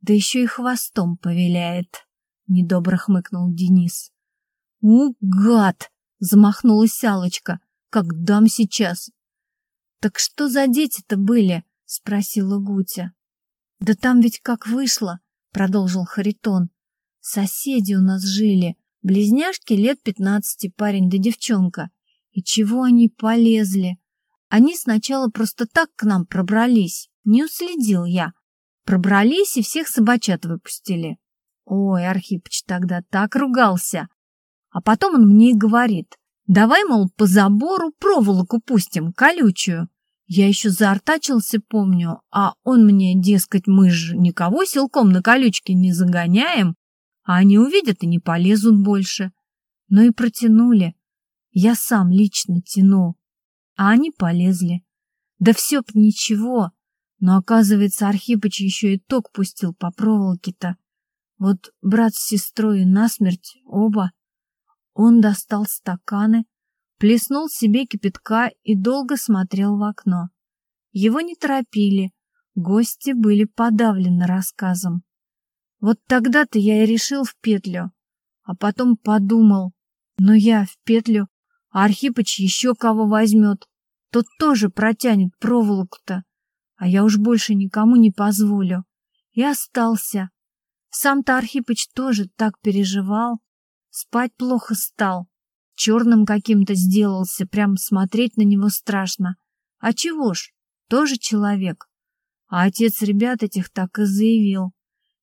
S1: Да еще и хвостом повеляет. Недобро хмыкнул Денис. У, гад! Замахнулась Алочка. Как дам сейчас. Так что за дети-то были? Спросила Гутя. Да там ведь как вышло, продолжил Харитон. Соседи у нас жили, Близняшки лет пятнадцати, парень да девчонка. И чего они полезли? Они сначала просто так к нам пробрались. Не уследил я. Пробрались и всех собачат выпустили. Ой, Архипыч тогда так ругался. А потом он мне и говорит, давай, мол, по забору проволоку пустим, колючую. Я еще заортачился, помню, а он мне, дескать, мы же никого силком на колючки не загоняем, а они увидят и не полезут больше. Ну и протянули. Я сам лично тянул, а они полезли. Да все б ничего, но, оказывается, Архипыч еще и ток пустил по проволоке-то. Вот брат с сестрой насмерть оба. Он достал стаканы, плеснул себе кипятка и долго смотрел в окно. Его не торопили, гости были подавлены рассказом. Вот тогда-то я и решил в петлю, а потом подумал, но я в петлю, а Архипыч еще кого возьмет, тот тоже протянет проволоку-то, а я уж больше никому не позволю. И остался. Сам-то Архипыч тоже так переживал, спать плохо стал, черным каким-то сделался, прям смотреть на него страшно. А чего ж, тоже человек. А отец ребят этих так и заявил.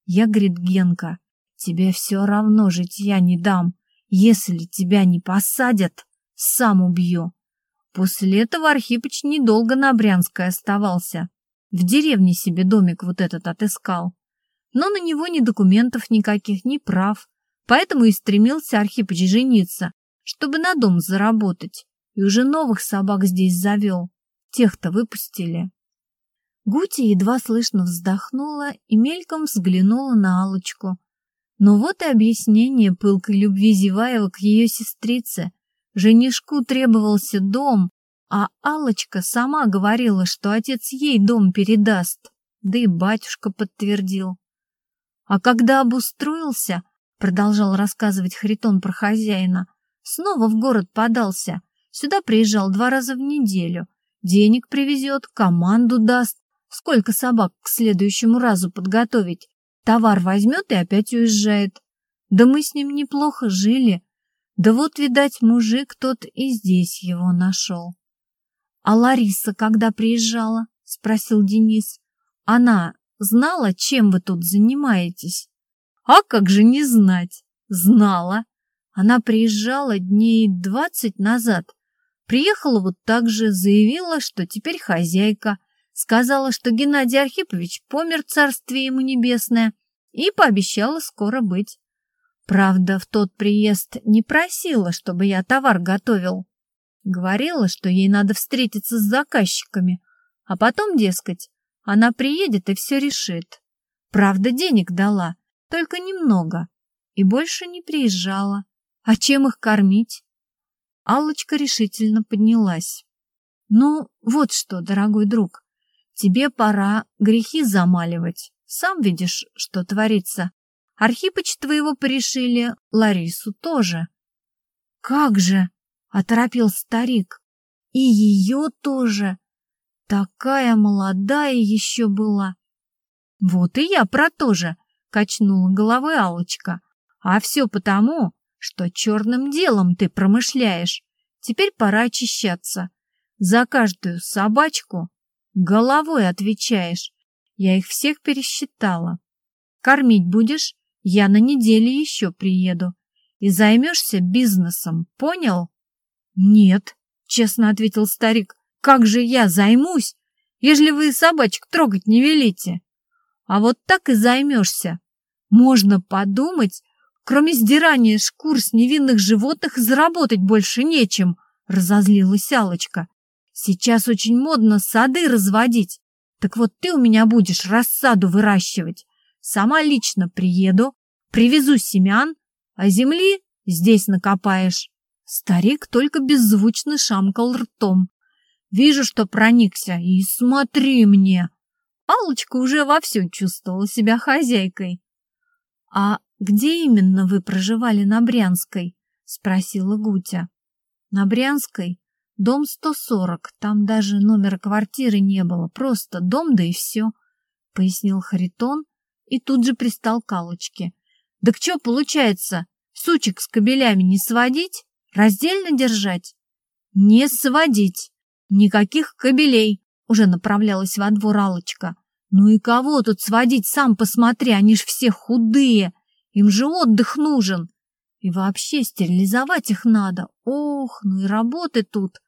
S1: Я, говорит, Генка, тебе все равно житья не дам. Если тебя не посадят, сам убью. После этого Архипыч недолго на Брянской оставался. В деревне себе домик вот этот отыскал. Но на него ни документов никаких, ни прав. Поэтому и стремился Архипыч жениться, чтобы на дом заработать. И уже новых собак здесь завел. Тех-то выпустили. Гути едва слышно вздохнула и мельком взглянула на алочку Но вот и объяснение пылкой любви Зеваева к ее сестрице. Женишку требовался дом, а алочка сама говорила, что отец ей дом передаст. Да и батюшка подтвердил. А когда обустроился, продолжал рассказывать Харитон про хозяина, снова в город подался. Сюда приезжал два раза в неделю. Денег привезет, команду даст. Сколько собак к следующему разу подготовить? Товар возьмет и опять уезжает. Да мы с ним неплохо жили. Да вот, видать, мужик тот и здесь его нашел. — А Лариса когда приезжала? — спросил Денис. — Она знала, чем вы тут занимаетесь? — А как же не знать? Знала. Она приезжала дней двадцать назад. Приехала вот так же, заявила, что теперь хозяйка. Сказала, что Геннадий Архипович помер, царствие ему небесное, и пообещала скоро быть. Правда, в тот приезд не просила, чтобы я товар готовил. Говорила, что ей надо встретиться с заказчиками, а потом, дескать, она приедет и все решит. Правда, денег дала, только немного, и больше не приезжала. А чем их кормить? Аллочка решительно поднялась. Ну, вот что, дорогой друг, тебе пора грехи замаливать. Сам видишь, что творится. Архипыч твоего порешили, Ларису тоже. Как же, оторопел старик. И ее тоже. Такая молодая еще была. Вот и я про то же, качнула головой Алочка. А все потому, что черным делом ты промышляешь. Теперь пора очищаться. За каждую собачку головой отвечаешь. Я их всех пересчитала. Кормить будешь? Я на неделю еще приеду. И займешься бизнесом, понял? Нет, честно ответил старик. Как же я займусь, ежели вы собачек трогать не велите? А вот так и займешься. Можно подумать, Кроме сдирания шкур с невинных животных заработать больше нечем, разозлилась Алочка. Сейчас очень модно сады разводить. Так вот ты у меня будешь рассаду выращивать. Сама лично приеду, привезу семян, а земли здесь накопаешь. Старик только беззвучно шамкал ртом. Вижу, что проникся, и смотри мне. Алочка уже вовсю чувствовала себя хозяйкой. А «Где именно вы проживали на Брянской?» — спросила Гутя. «На Брянской? Дом 140, там даже номера квартиры не было, просто дом да и все», — пояснил Харитон и тут же пристал к Аллочке. «Так что получается, сучек с кобелями не сводить, раздельно держать?» «Не сводить! Никаких кобелей!» — уже направлялась во двор Аллочка. «Ну и кого тут сводить, сам посмотри, они ж все худые!» Им же отдых нужен. И вообще стерилизовать их надо. Ох, ну и работы тут.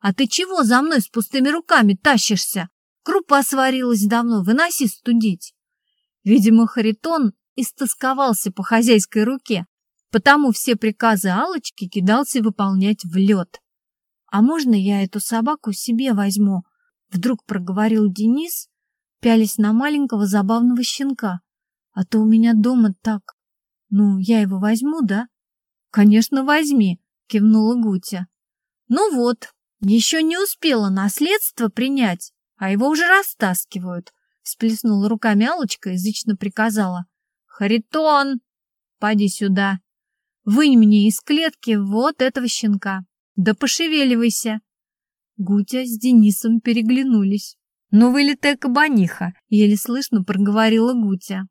S1: А ты чего за мной с пустыми руками тащишься? Крупа сварилась давно, выноси студить. Видимо, Харитон истосковался по хозяйской руке, потому все приказы алочки кидался выполнять в лед. «А можно я эту собаку себе возьму?» Вдруг проговорил Денис, пялись на маленького забавного щенка. «А то у меня дома так. Ну, я его возьму, да?» «Конечно, возьми», — кивнула Гутя. «Ну вот, еще не успела наследство принять, а его уже растаскивают», — всплеснула руками алочка и язычно приказала. «Харитон, поди сюда, вынь мне из клетки вот этого щенка, да пошевеливайся». Гутя с Денисом переглянулись. «Ну, вылитая кабаниха!» — еле слышно проговорила Гутя.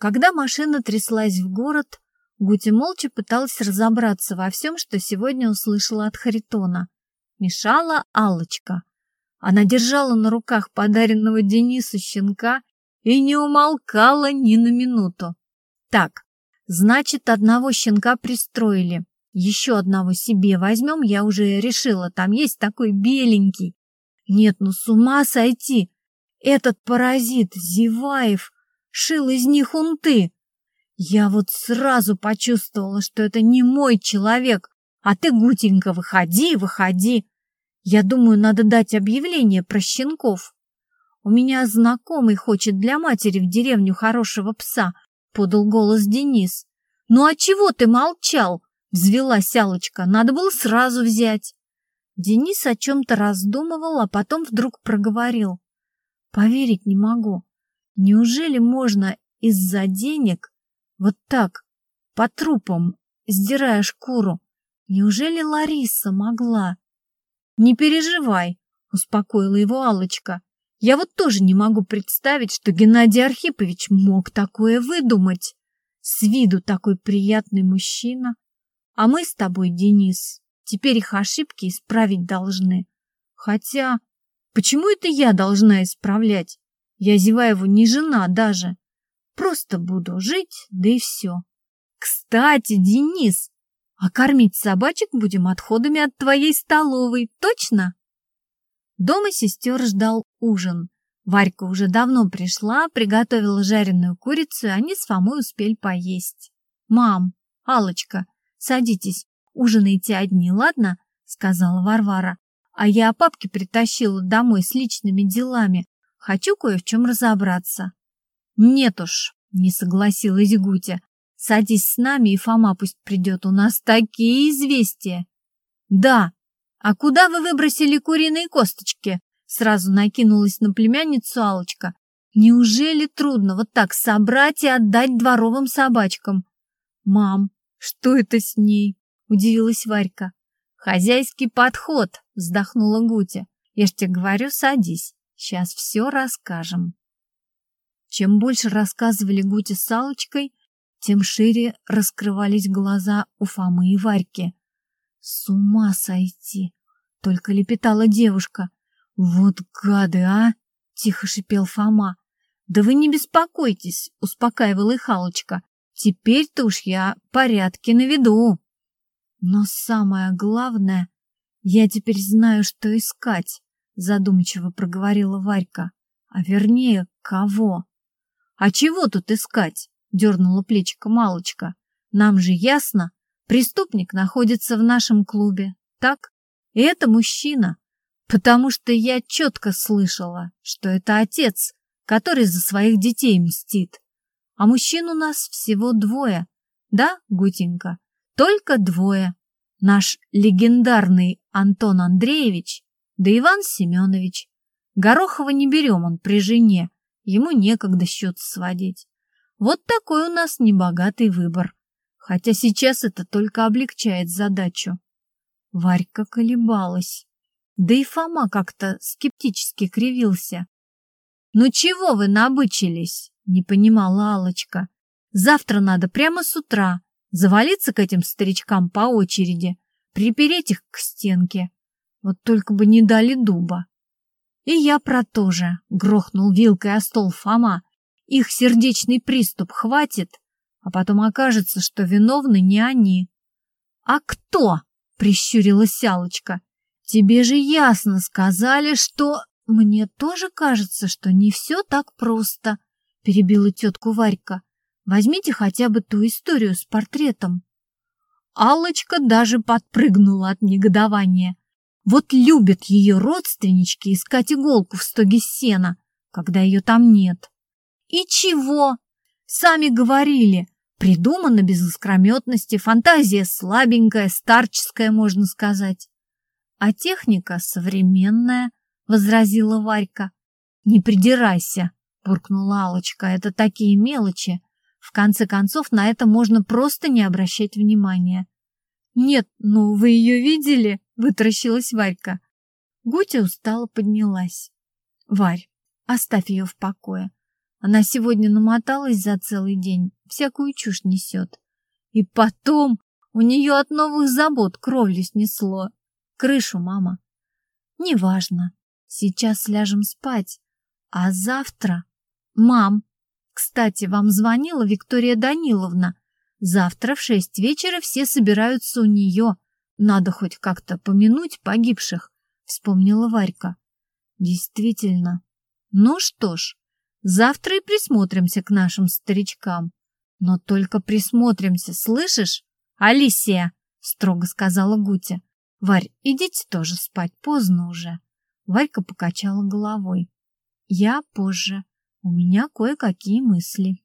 S1: Когда машина тряслась в город, Гутя молча пыталась разобраться во всем, что сегодня услышала от Харитона. Мешала алочка Она держала на руках подаренного Денису щенка и не умолкала ни на минуту. Так, значит, одного щенка пристроили. Еще одного себе возьмем, я уже решила, там есть такой беленький. Нет, ну с ума сойти! Этот паразит, Зеваев, шил из них унты. Я вот сразу почувствовала, что это не мой человек, а ты, Гутенька, выходи, выходи. Я думаю, надо дать объявление про щенков. У меня знакомый хочет для матери в деревню хорошего пса, подал голос Денис. Ну а чего ты молчал? Взвелась Алочка. Надо было сразу взять. Денис о чем-то раздумывал, а потом вдруг проговорил. Поверить не могу. Неужели можно из-за денег вот так, по трупам, сдирая шкуру? Неужели Лариса могла? Не переживай, успокоила его Алочка. Я вот тоже не могу представить, что Геннадий Архипович мог такое выдумать. С виду такой приятный мужчина. А мы с тобой, Денис, теперь их ошибки исправить должны. Хотя, почему это я должна исправлять? Я Зеваеву не жена даже. Просто буду жить, да и все. Кстати, Денис, а кормить собачек будем отходами от твоей столовой, точно? Дома сестер ждал ужин. Варька уже давно пришла, приготовила жареную курицу, и они с Фомой успели поесть. «Мам, алочка садитесь, ужинайте одни, ладно?» — сказала Варвара. «А я папке притащила домой с личными делами. Хочу кое в чем разобраться». «Нет уж», — не согласилась Гутя. «Садись с нами, и Фома пусть придет. У нас такие известия». «Да, а куда вы выбросили куриные косточки?» Сразу накинулась на племянницу Алочка. «Неужели трудно вот так собрать и отдать дворовым собачкам?» «Мам, что это с ней?» — удивилась Варька. «Хозяйский подход», — вздохнула Гутя. «Я ж тебе говорю, садись, сейчас все расскажем». Чем больше рассказывали Гутя с Алочкой, тем шире раскрывались глаза у Фомы и Варьки. «С ума сойти!» — только лепетала девушка. «Вот гады, а!» — тихо шипел Фома. «Да вы не беспокойтесь!» — успокаивала их Алочка. «Теперь-то уж я порядки наведу!» «Но самое главное, я теперь знаю, что искать!» — задумчиво проговорила Варька. «А вернее, кого?» «А чего тут искать?» — дернула плечико Малочка. «Нам же ясно, преступник находится в нашем клубе, так? И это мужчина, потому что я четко слышала, что это отец, который за своих детей мстит. А мужчин у нас всего двое, да, Гутенька? Только двое. Наш легендарный Антон Андреевич да Иван Семенович. Горохова не берем он при жене, ему некогда счет сводить. Вот такой у нас небогатый выбор, хотя сейчас это только облегчает задачу. Варька колебалась, да и Фома как-то скептически кривился. «Ну чего вы набычились?» — не понимала алочка «Завтра надо прямо с утра завалиться к этим старичкам по очереди, припереть их к стенке. Вот только бы не дали дуба». «И я про то же», — грохнул вилкой о стол Фома. «Их сердечный приступ хватит, а потом окажется, что виновны не они. «А кто?» — прищурилась Алочка. «Тебе же ясно сказали, что...» «Мне тоже кажется, что не все так просто», — перебила тетку Варька. «Возьмите хотя бы ту историю с портретом». Аллочка даже подпрыгнула от негодования. Вот любят ее родственнички искать иголку в стоге сена, когда ее там нет. И чего? Сами говорили, придумано без искрометности, фантазия слабенькая, старческая, можно сказать. А техника современная, возразила Варька. Не придирайся, буркнула Алочка, это такие мелочи. В конце концов, на это можно просто не обращать внимания. «Нет, ну вы ее видели?» — вытаращилась Варька. Гутя устало поднялась. «Варь, оставь ее в покое. Она сегодня намоталась за целый день, всякую чушь несет. И потом у нее от новых забот кровлю снесло. Крышу, мама. Неважно, сейчас ляжем спать, а завтра... Мам, кстати, вам звонила Виктория Даниловна. Завтра в шесть вечера все собираются у нее. Надо хоть как-то помянуть погибших, вспомнила Варька. Действительно. Ну что ж, завтра и присмотримся к нашим старичкам. Но только присмотримся, слышишь? Алисия, строго сказала Гутя. Варь, идите тоже спать, поздно уже. Варька покачала головой. Я позже. У меня кое-какие мысли.